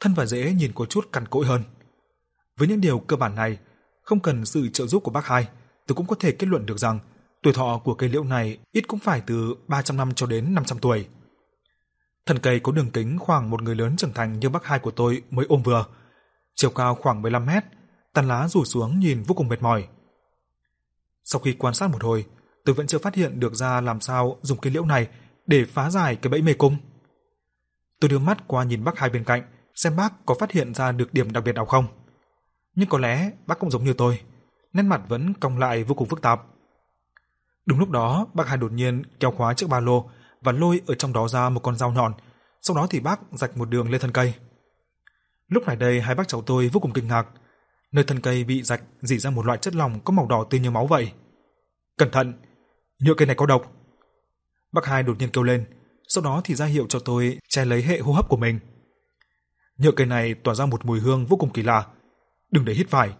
Speaker 2: thân và rễ nhìn có chút cằn cỗi hơn. Với những điều cơ bản này, không cần sự trợ giúp của bác hai, tôi cũng có thể kết luận được rằng tuổi thọ của cây liễu này ít cũng phải từ 300 năm cho đến 500 tuổi. Thân cây có đường kính khoảng một người lớn trưởng thành như bác hai của tôi mới ôm vừa, chiều cao khoảng 15 mét, tán lá rủ xuống nhìn vô cùng mệt mỏi. Sau khi quan sát một hồi, tôi vẫn chưa phát hiện được ra làm sao dùng cái liễu này để phá giải cái bẫy mê cung. Tôi đưa mắt qua nhìn bác hai bên cạnh, xem bác có phát hiện ra được điểm đặc biệt nào không. Nhưng có lẽ bác cũng giống như tôi, nét mặt vẫn cong lại vô cùng phức tạp. Đúng lúc đó, bác hai đột nhiên kéo khóa chiếc ba lô và lôi ở trong đó ra một con dao nhọn, sau đó thì bác rạch một đường lên thân cây. Lúc này đây hai bác cháu tôi vô cùng kinh ngạc, nơi thân cây bị rạch rỉ ra một loại chất lỏng có màu đỏ tươi như máu vậy. Cẩn thận, nhựa cây này có độc. Bác hai đột nhiên kêu lên, sau đó thì ra hiệu cho tôi che lấy hệ hô hấp của mình. Nhựa cây này tỏa ra một mùi hương vô cùng kỳ lạ. Đừng để hít phải,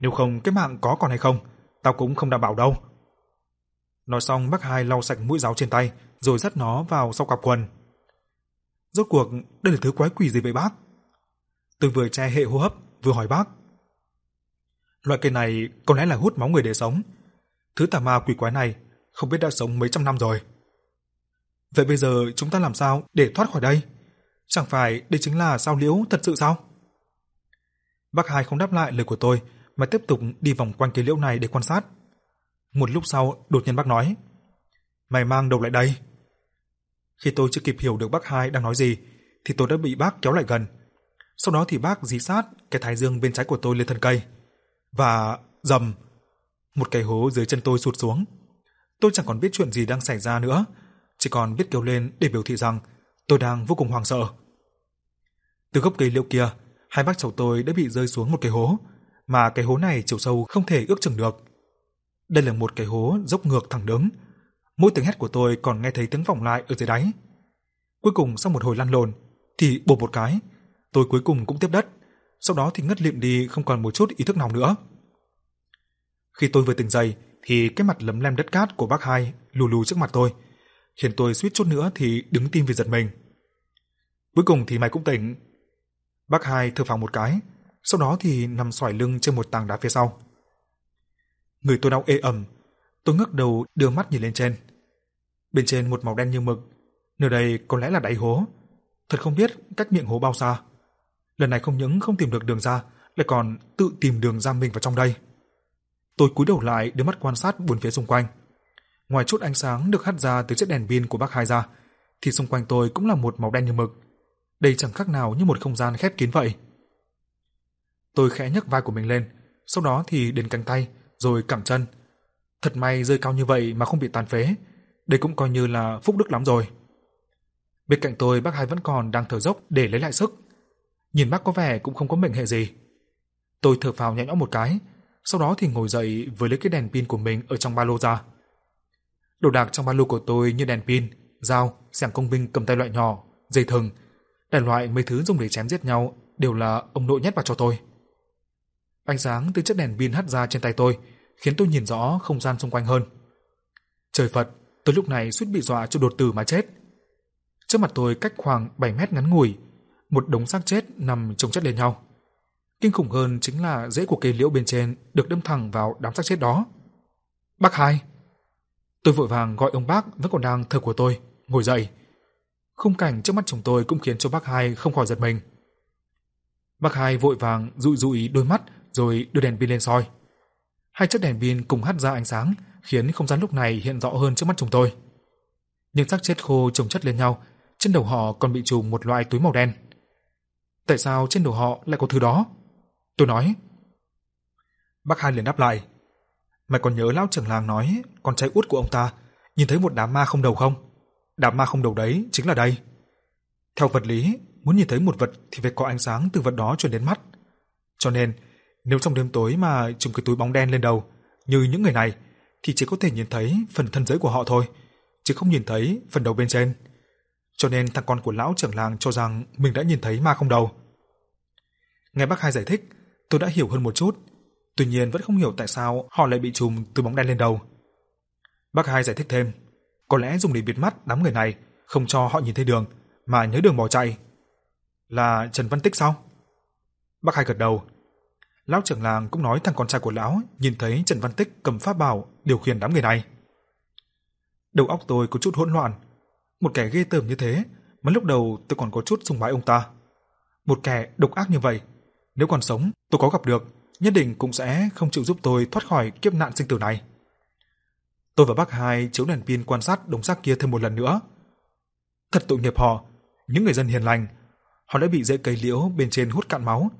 Speaker 2: nếu không cái mạng có còn hay không, tao cũng không đảm bảo đâu. Nói xong bác hai lau sạch mũi giáo trên tay, rồi dắt nó vào sau cặp quần. Rốt cuộc, đây là thứ quái quỷ gì vậy bác? Tôi vừa che hệ hô hấp, vừa hỏi bác. Loại cây này có lẽ là hút máu người để sống. Thứ tà ma quỷ quái này không biết đã sống mấy trăm năm rồi. Vậy bây giờ chúng ta làm sao để thoát khỏi đây? Chẳng phải đây chính là sao liễu thật sự sao? Bác hai không đáp lại lời của tôi mà tiếp tục đi vòng quanh cây liễu này để quan sát. Một lúc sau, đột nhiên bác nói: "Mày mang đầu lại đây." Khi tôi chưa kịp hiểu được bác hai đang nói gì thì tôi đã bị bác kéo lại gần. Sau đó thì bác dí sát cái thái dương bên trái của tôi lên thân cây và dầm một cái hố dưới chân tôi sụt xuống. Tôi chẳng còn biết chuyện gì đang xảy ra nữa, chỉ còn biết kêu lên để biểu thị rằng tôi đang vô cùng hoảng sợ. Từ gốc cây liễu kia, hai bác cháu tôi đã bị rơi xuống một cái hố, mà cái hố này chiều sâu không thể ước chừng được. Đây là một cái hố dốc ngược thẳng đứng. Mỗi tiếng hét của tôi còn nghe thấy tiếng vọng lại ở dưới đáy. Cuối cùng sau một hồi lăn lộn thì bột một cái, tôi cuối cùng cũng tiếp đất, sau đó thì ngất lịm đi không còn một chút ý thức nào nữa. Khi tôi vừa tỉnh dậy thì cái mặt lấm lem đất cát của bác hai lù lù trước mặt tôi, khiến tôi suýt chút nữa thì đứng tim vì giật mình. Cuối cùng thì mày cũng tỉnh. Bác hai thở phào một cái, sau đó thì nằm xoài lưng trên một tảng đá phía sau. Người tôi đau ê ẩm, tôi ngước đầu đưa mắt nhìn lên trên. Bên trên một màu đen như mực, nơi đây có lẽ là đáy hố. Thật không biết cách miệng hố bao xa. Lần này không những không tìm được đường ra, lại còn tự tìm đường ra mình vào trong đây. Tôi cúi đầu lại đưa mắt quan sát bốn phía xung quanh. Ngoài chút ánh sáng được hắt ra từ chiếc đèn pin của bác hai ra, thì xung quanh tôi cũng là một màu đen như mực. Đây chẳng khác nào như một không gian khép kín vậy. Tôi khẽ nhấc vai của mình lên, sau đó thì đến cánh tay, rồi cẳng chân. Thật may rơi cao như vậy mà không bị tàn phế, đây cũng coi như là phúc đức lắm rồi. Bên cạnh tôi bác hai vẫn còn đang thở dốc để lấy lại sức. Nhìn bác có vẻ cũng không có mệnh hệ gì. Tôi thở phào nhẹ nhõm một cái, sau đó thì ngồi dậy với lấy cái đèn pin của mình ở trong ba lô ra. Đồ đạc trong ba lô của tôi như đèn pin, dao, xẻng công binh cầm tay loại nhỏ, dây thừng, đại loại mấy thứ dùng để chém giết nhau đều là ông nội nhét vào cho tôi. Ánh sáng từ chiếc đèn pin hắt ra trên tay tôi, khiến tôi nhìn rõ không gian xung quanh hơn. Trời Phật, tôi lúc này suýt bị dọa cho đột tử mà chết. Trước mặt tôi cách khoảng 7 mét ngắn ngủi, một đống xác chết nằm chồng chất lên nhau. Kinh khủng hơn chính là rễ của cây liễu bên trên được đâm thẳng vào đám xác chết đó. Bác hai. Tôi vội vàng gọi ông bác vẫn còn đang thở của tôi, ngồi dậy. Khung cảnh trước mắt chúng tôi cũng khiến cho bác hai không khỏi giật mình. Bác hai vội vàng dụi dụi đôi mắt rồi đưa đèn pin lên soi. Hai chiếc đèn pin cùng hắt ra ánh sáng, khiến không gian lúc này hiện rõ hơn trước mắt chúng tôi. Những xác chết khô chồng chất lên nhau, trên đầu họ còn bị trùm một loại túi màu đen. Tại sao trên đầu họ lại có thứ đó? Tôi nói. Bác hai liền đáp lại. Mày còn nhớ lão trưởng làng nói con trai út của ông ta nhìn thấy một đám ma không đầu không? Đám ma không đầu đấy chính là đây. Theo vật lý, muốn nhìn thấy một vật thì phải có ánh sáng từ vật đó truyền đến mắt. Cho nên, nếu trong đêm tối mà trùm cái túi bóng đen lên đầu, như những người này, thì chỉ có thể nhìn thấy phần thân giới của họ thôi, chứ không nhìn thấy phần đầu bên trên. cho nên thằng con của lão trưởng làng cho rằng mình đã nhìn thấy ma không đầu. Nghe bác hai giải thích, tôi đã hiểu hơn một chút, tuy nhiên vẫn không hiểu tại sao họ lại bị trùm từ bóng đen lên đầu. Bác hai giải thích thêm, có lẽ dùng để bịt mắt đám người này, không cho họ nhìn thấy đường, mà nhớ đường bỏ chạy. Là Trần Văn Tích sao? Bác hai gật đầu. Lão trưởng làng cũng nói thằng con trai của lão nhìn thấy Trần Văn Tích cầm pháp bảo điều khiển đám người này. Đầu óc tôi có chút hỗn loạn. Một kẻ ghê tởm như thế, mà lúc đầu tôi còn có chút sùng bái ông ta. Một kẻ độc ác như vậy, nếu còn sống, tôi có gặp được, nhất định cũng sẽ không chịu giúp tôi thoát khỏi kiếp nạn sinh tử này. Tôi và bác hai chiếu đèn pin quan sát đống xác kia thêm một lần nữa. Thật tội nghiệp họ, những người dân hiền lành, họ đã bị rễ cây liễu bên trên hút cạn máu,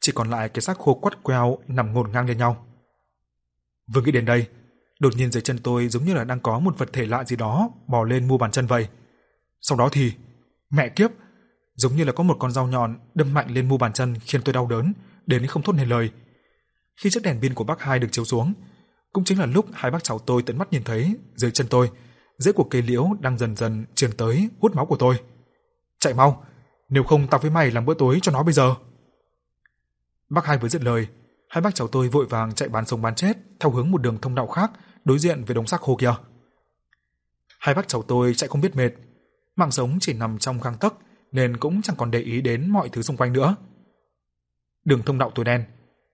Speaker 2: chỉ còn lại cái xác khô quắt queo nằm ngổn ngang lên nhau. Vừa nghĩ đến đây, đột nhiên dưới chân tôi giống như là đang có một vật thể lạ gì đó bò lên mu bàn chân vậy. Sau đó thì, mẹ kiếp, giống như là có một con dao nhọn đâm mạnh lên mu bàn chân khiến tôi đau đớn đến không thốt nên lời. Khi chiếc đèn pin của bác hai được chiếu xuống, cũng chính là lúc hai bác cháu tôi tận mắt nhìn thấy dưới chân tôi, rễ của cây liễu đang dần dần truyền tới hút máu của tôi. Chạy mau, nếu không tao với mày làm bữa tối cho nó bây giờ. Bác hai vừa dứt lời, hai bác cháu tôi vội vàng chạy bán sống bán chết theo hướng một đường thông đạo khác đối diện với đống xác khô kia. Hai bác cháu tôi chạy không biết mệt, mạng sống chỉ nằm trong gang tấc nên cũng chẳng còn để ý đến mọi thứ xung quanh nữa. Đường thông đạo tối đen,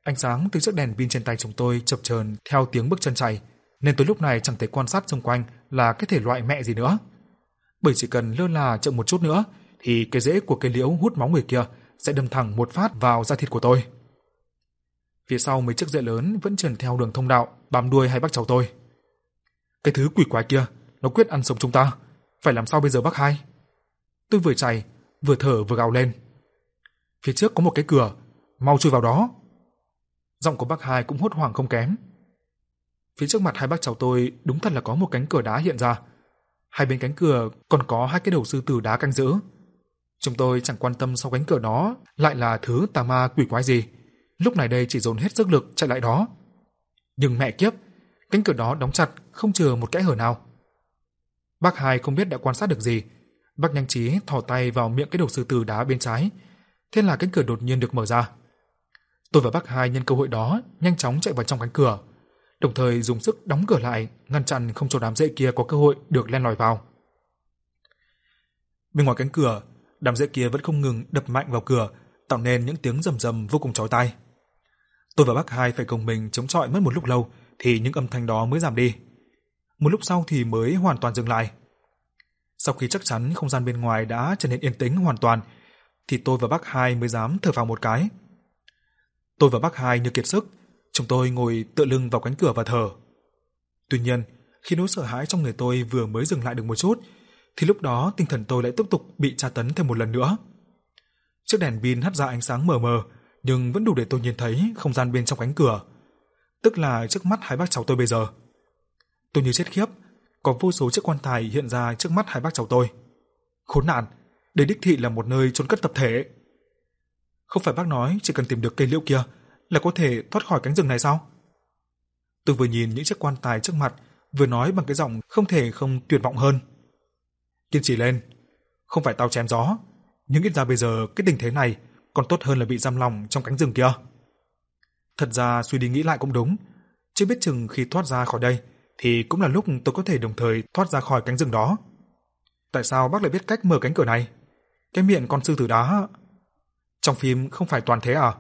Speaker 2: ánh sáng từ chiếc đèn pin trên tay chúng tôi chập chờn theo tiếng bước chân chạy, nên tôi lúc này chẳng thể quan sát xung quanh là cái thể loại mẹ gì nữa. Bởi chỉ cần lơ là chậm một chút nữa thì cái rễ của cây liễu hút máu người kia sẽ đâm thẳng một phát vào da thịt của tôi. Phía sau mấy chiếc rễ lớn vẫn trườn theo đường thông đạo, bám đuôi hai bác cháu tôi. Cái thứ quỷ quái kia, nó quyết ăn sống chúng ta. Phải làm sao bây giờ bác hai? Tôi vừa chạy, vừa thở vừa gào lên. Phía trước có một cái cửa, mau chui vào đó. Giọng của bác hai cũng hốt hoảng không kém. Phía trước mặt hai bác cháu tôi đúng thật là có một cánh cửa đá hiện ra. Hai bên cánh cửa còn có hai cái đầu sư tử đá canh giữ. Chúng tôi chẳng quan tâm sau cánh cửa đó lại là thứ tà ma quỷ quái gì lúc này đây chỉ dồn hết sức lực chạy lại đó. Nhưng mẹ kiếp, cánh cửa đó đóng chặt, không chừa một kẽ hở nào. Bác hai không biết đã quan sát được gì, bác nhanh trí thò tay vào miệng cái đầu sư tử đá bên trái, thế là cánh cửa đột nhiên được mở ra. Tôi và bác hai nhân cơ hội đó nhanh chóng chạy vào trong cánh cửa, đồng thời dùng sức đóng cửa lại, ngăn chặn không cho đám rễ kia có cơ hội được len lỏi vào. Bên ngoài cánh cửa, đám rễ kia vẫn không ngừng đập mạnh vào cửa, tạo nên những tiếng rầm rầm vô cùng chói tai. Tôi và bác hai phải cùng mình chống chọi mất một lúc lâu thì những âm thanh đó mới giảm đi. Một lúc sau thì mới hoàn toàn dừng lại. Sau khi chắc chắn không gian bên ngoài đã trở nên yên tĩnh hoàn toàn, thì tôi và bác hai mới dám thở vào một cái. Tôi và bác hai như kiệt sức, chúng tôi ngồi tựa lưng vào cánh cửa và thở. Tuy nhiên, khi nỗi sợ hãi trong người tôi vừa mới dừng lại được một chút, thì lúc đó tinh thần tôi lại tiếp tục bị tra tấn thêm một lần nữa. Chiếc đèn pin hắt ra ánh sáng mờ mờ, nhưng vẫn đủ để tôi nhìn thấy không gian bên trong cánh cửa, tức là trước mắt hai bác cháu tôi bây giờ. Tôi như chết khiếp, có vô số chiếc quan tài hiện ra trước mắt hai bác cháu tôi. Khốn nạn, đây đích thị là một nơi chôn cất tập thể. Không phải bác nói chỉ cần tìm được cây liễu kia là có thể thoát khỏi cánh rừng này sao? Tôi vừa nhìn những chiếc quan tài trước mặt, vừa nói bằng cái giọng không thể không tuyệt vọng hơn. Kiên trì lên, không phải tao chém gió, nhưng ít ra bây giờ cái tình thế này còn tốt hơn là bị giam lòng trong cánh rừng kia. Thật ra suy đi nghĩ lại cũng đúng, chưa biết chừng khi thoát ra khỏi đây thì cũng là lúc tôi có thể đồng thời thoát ra khỏi cánh rừng đó. Tại sao bác lại biết cách mở cánh cửa này? Cái miệng con sư tử đá... Trong phim không phải toàn thế à?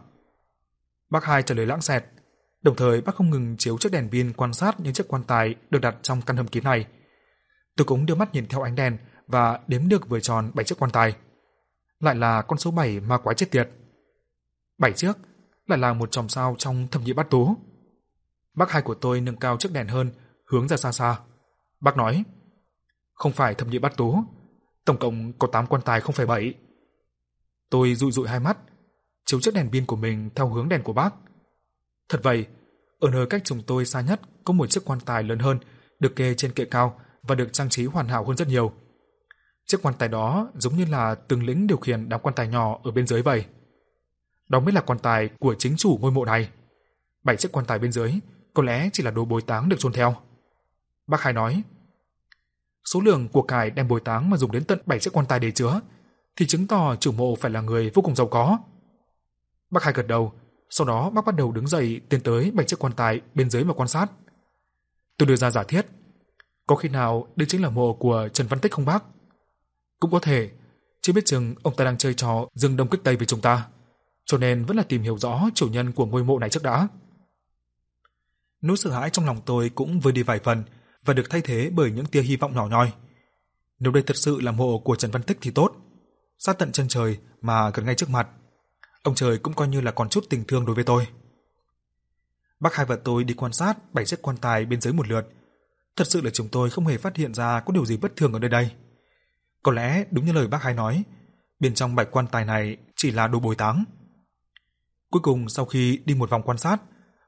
Speaker 2: Bác hai trả lời lãng xẹt, đồng thời bác không ngừng chiếu chiếc đèn pin quan sát những chiếc quan tài được đặt trong căn hầm kín này. Tôi cũng đưa mắt nhìn theo ánh đèn và đếm được vừa tròn bảy chiếc quan tài lại là con số 7 ma quái chết tiệt. Bảy chiếc lại là một chòm sao trong thâm nhị bát tú. Bác hai của tôi nâng cao chiếc đèn hơn, hướng ra xa xa. Bác nói, không phải thập nhị bát tú, tổng cộng có 8 quan tài không phải 7. Tôi dụi dụi hai mắt, chiếu chiếc đèn pin của mình theo hướng đèn của bác. Thật vậy, ở nơi cách chúng tôi xa nhất có một chiếc quan tài lớn hơn, được kê trên kệ cao và được trang trí hoàn hảo hơn rất nhiều. Chiếc quan tài đó giống như là từng lính điều khiển đám quan tài nhỏ ở bên dưới vậy. Đó mới là quan tài của chính chủ ngôi mộ này. Bảy chiếc quan tài bên dưới có lẽ chỉ là đồ bồi táng được chôn theo. Bác Hải nói, Số lượng của cải đem bồi táng mà dùng đến tận 7 chiếc quan tài để chứa, thì chứng tỏ chủ mộ phải là người vô cùng giàu có. Bác Hải gật đầu, sau đó bác bắt đầu đứng dậy tiến tới bảy chiếc quan tài bên dưới mà quan sát. Tôi đưa ra giả thiết, có khi nào đây chính là mộ của Trần Văn Tích không bác? Cũng có thể, chưa biết chừng ông ta đang chơi trò dương đông kích tây với chúng ta, cho nên vẫn là tìm hiểu rõ chủ nhân của ngôi mộ này trước đã.
Speaker 1: Nỗi sợ hãi trong lòng tôi cũng vơi đi vài phần và được thay thế bởi những tia hy vọng nhỏ nhoi. Nếu đây thật sự là mộ của Trần Văn Tích thì tốt, sát tận chân trời mà gần ngay trước mặt. Ông trời cũng coi như là còn chút tình thương đối với tôi. Bác hai và tôi đi quan sát bảy chiếc quan tài bên dưới một lượt. Thật sự là chúng tôi không hề phát hiện ra có điều gì bất thường ở nơi đây. Có lẽ đúng như lời bác hai nói, bên trong bảy quan tài này chỉ là đồ bồi táng. Cuối cùng sau khi đi một vòng quan sát,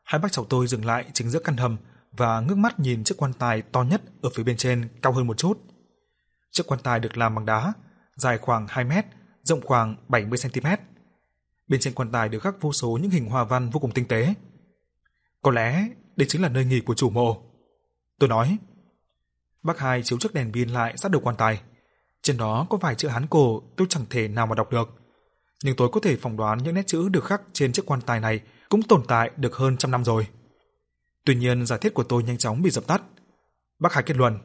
Speaker 1: hai bác cháu tôi dừng lại chính giữa căn hầm và ngước mắt nhìn chiếc quan tài to nhất ở phía bên trên cao hơn một chút. Chiếc quan tài được làm bằng đá, dài khoảng 2 mét, rộng khoảng 70 cm. Bên trên quan tài được khắc vô số những hình hoa văn vô cùng tinh tế. Có lẽ đây chính là nơi nghỉ của chủ mộ. Tôi nói. Bác hai chiếu chiếc đèn pin lại sát đầu quan tài. Trên đó có vài chữ Hán cổ tôi chẳng thể nào mà đọc được. Nhưng tôi có thể phỏng đoán những nét chữ được khắc trên chiếc quan tài này cũng tồn tại được hơn trăm năm rồi. Tuy nhiên giả thiết của tôi nhanh chóng bị dập tắt. Bác Hải kết luận.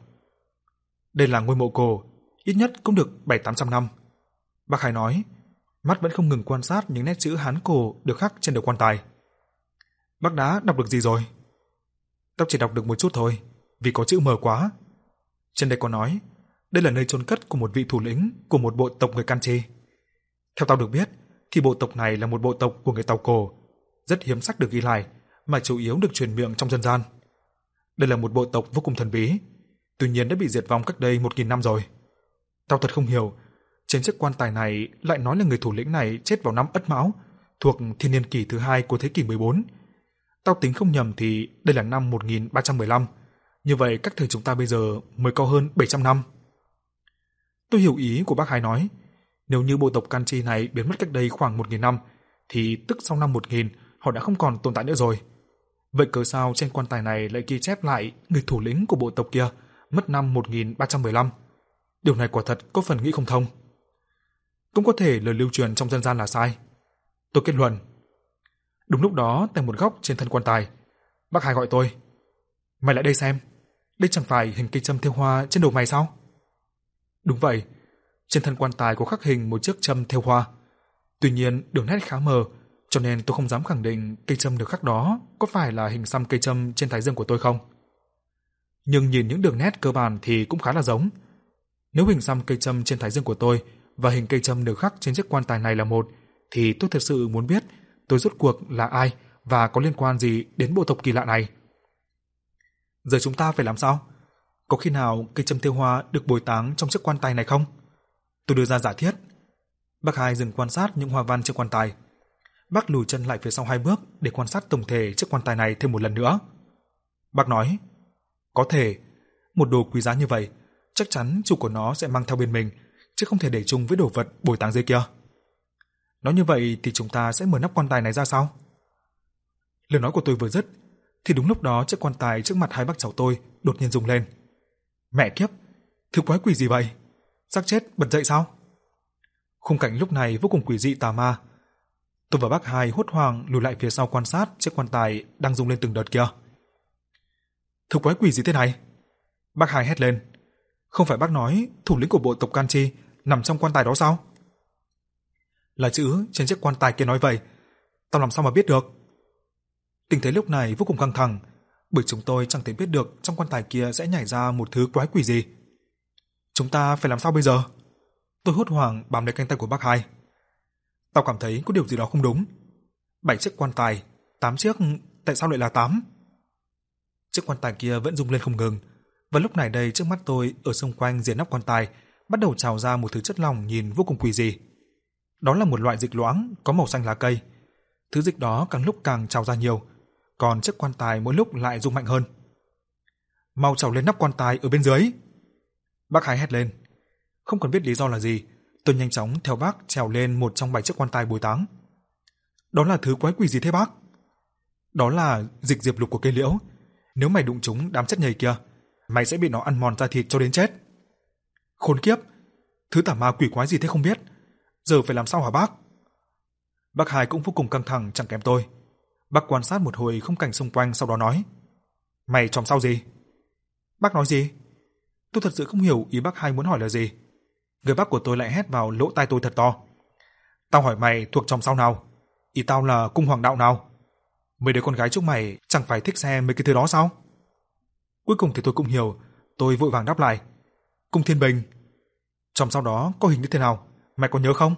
Speaker 1: Đây là ngôi mộ cổ, ít nhất cũng được 7-800 năm. Bác Hải nói, mắt vẫn không ngừng quan sát những nét chữ Hán cổ được khắc trên đầu quan tài. Bác đã đọc được gì rồi? Tao chỉ đọc được một chút thôi, vì có chữ mờ quá. Trên đây có nói, đây là nơi chôn cất của một vị thủ lĩnh của một bộ tộc người Canchi. Theo tao được biết, thì bộ tộc này là một bộ tộc của người Tàu Cổ, rất hiếm sắc được ghi lại, mà chủ yếu được truyền miệng trong dân gian. Đây là một bộ tộc vô cùng thần bí, tuy nhiên đã bị diệt vong cách đây 1000 năm rồi. Tao thật không hiểu, trên chiếc quan tài này lại nói là người thủ lĩnh này chết vào năm Ất Mão, thuộc thiên niên kỷ thứ hai của thế kỷ 14. Tao tính không nhầm thì đây là năm 1315, như vậy cách thời chúng ta bây giờ mới cao hơn 700 năm. Tôi hiểu ý của bác Hải nói, nếu như bộ tộc Kanchi này biến mất cách đây khoảng 1000 năm, thì tức sau năm 1000 họ đã không còn tồn tại nữa rồi. Vậy cớ sao trên quan tài này lại ghi chép lại người thủ lĩnh của bộ tộc kia mất năm 1315? Điều này quả thật có phần nghĩ không thông. Cũng có thể lời lưu truyền trong dân gian là sai. Tôi kết luận. Đúng lúc đó, tại một góc trên thân quan tài, bác Hải gọi tôi. Mày lại đây xem, đây chẳng phải hình cây châm theo hoa trên đầu mày sao? Đúng vậy, trên thân quan tài có khắc hình một chiếc châm theo hoa. Tuy nhiên, đường nét khá mờ, cho nên tôi không dám khẳng định cây châm được khắc đó có phải là hình xăm cây châm trên thái dương của tôi không. Nhưng nhìn những đường nét cơ bản thì cũng khá là giống. Nếu hình xăm cây châm trên thái dương của tôi và hình cây châm được khắc trên chiếc quan tài này là một, thì tôi thật sự muốn biết tôi rốt cuộc là ai và có liên quan gì đến bộ tộc kỳ lạ này. Giờ chúng ta phải làm sao? Có khi nào cây châm tiêu hoa được bồi táng trong chiếc quan tài này không? Tôi đưa ra giả thiết. Bác Hai dừng quan sát những hoa văn trên quan tài. Bác lùi chân lại phía sau hai bước để quan sát tổng thể chiếc quan tài này thêm một lần nữa. Bác nói, có thể, một đồ quý giá như vậy, chắc chắn chủ của nó sẽ mang theo bên mình, chứ không thể để chung với đồ vật bồi táng dưới kia. Nói như vậy thì chúng ta sẽ mở nắp quan tài này ra sao? Lời nói của tôi vừa dứt, thì đúng lúc đó chiếc quan tài trước mặt hai bác cháu tôi đột nhiên rung lên. Mẹ kiếp, thứ quái quỷ gì vậy? Xác chết bật dậy sao? Khung cảnh lúc này vô cùng quỷ dị tà ma. Tôi và bác hai hốt hoảng lùi lại phía sau quan sát chiếc quan tài đang rung lên từng đợt kia. Thứ quái quỷ gì thế này? Bác hai hét lên. Không phải bác nói thủ lĩnh của bộ tộc Canchi nằm trong quan tài đó sao? Là chữ trên chiếc quan tài kia nói vậy, tao làm sao mà biết được? Tình thế lúc này vô cùng căng thẳng, bởi chúng tôi chẳng thể biết được trong quan tài kia sẽ nhảy ra một thứ quái quỷ gì. Chúng ta phải làm sao bây giờ? Tôi hốt hoảng bám lấy cánh tay của bác hai. Tao cảm thấy có điều gì đó không đúng. Bảy chiếc quan tài, tám chiếc, tại sao lại là tám? Chiếc quan tài kia vẫn rung lên không ngừng, và lúc này đây trước mắt tôi ở xung quanh diện nắp quan tài bắt đầu trào ra một thứ chất lỏng nhìn vô cùng quỷ dị. Đó là một loại dịch loãng có màu xanh lá cây. Thứ dịch đó càng lúc càng trào ra nhiều, còn chiếc quan tài mỗi lúc lại rung mạnh hơn. Mau trào lên nắp quan tài ở bên dưới. Bác Hải hét lên. Không cần biết lý do là gì, tôi nhanh chóng theo bác trèo lên một trong bảy chiếc quan tài bồi táng. Đó là thứ quái quỷ gì thế bác? Đó là dịch diệp lục của cây liễu. Nếu mày đụng chúng đám chất nhầy kia, mày sẽ bị nó ăn mòn da thịt cho đến chết.
Speaker 2: Khốn kiếp, thứ tà ma quỷ quái gì thế không biết, giờ phải làm sao hả bác? Bác hai cũng vô cùng căng thẳng chẳng kém tôi. Bác quan sát một hồi không cảnh xung quanh sau đó nói: "Mày tròm sao gì?" Bác nói gì? Tôi thật sự không hiểu ý bác hai muốn hỏi là gì. Người bác của tôi lại hét vào lỗ tai tôi thật to. Tao hỏi mày thuộc trong sao nào? Ý tao là cung hoàng đạo nào? Mấy đứa con gái chúng mày chẳng phải thích xem mấy cái thứ đó sao? Cuối cùng thì tôi cũng hiểu, tôi vội vàng đáp lại. Cung Thiên Bình. Trong sau đó có hình như thế nào? Mày có nhớ không?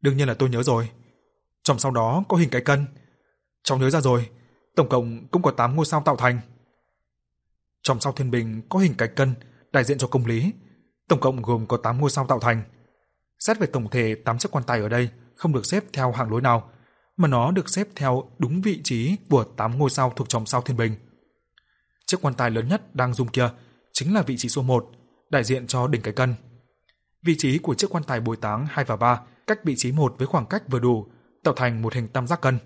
Speaker 2: Đương nhiên là tôi nhớ rồi. Trong sau đó có hình cái cân. Cháu nhớ ra rồi, tổng cộng cũng có 8 ngôi sao tạo thành. Trong sao thiên bình có hình cái cân đại diện cho công lý, tổng cộng gồm có 8 ngôi sao tạo thành. Xét về tổng thể 8 chiếc quan tài ở đây không được xếp theo hạng lối nào, mà nó được xếp theo đúng vị trí của 8 ngôi sao thuộc trong sao thiên bình. Chiếc quan tài lớn nhất đang dùng kia chính là vị trí số 1, đại diện cho đỉnh cái cân. Vị trí của chiếc quan tài bồi táng 2 và 3 cách vị trí 1 với khoảng cách vừa đủ, tạo thành một hình tam giác cân.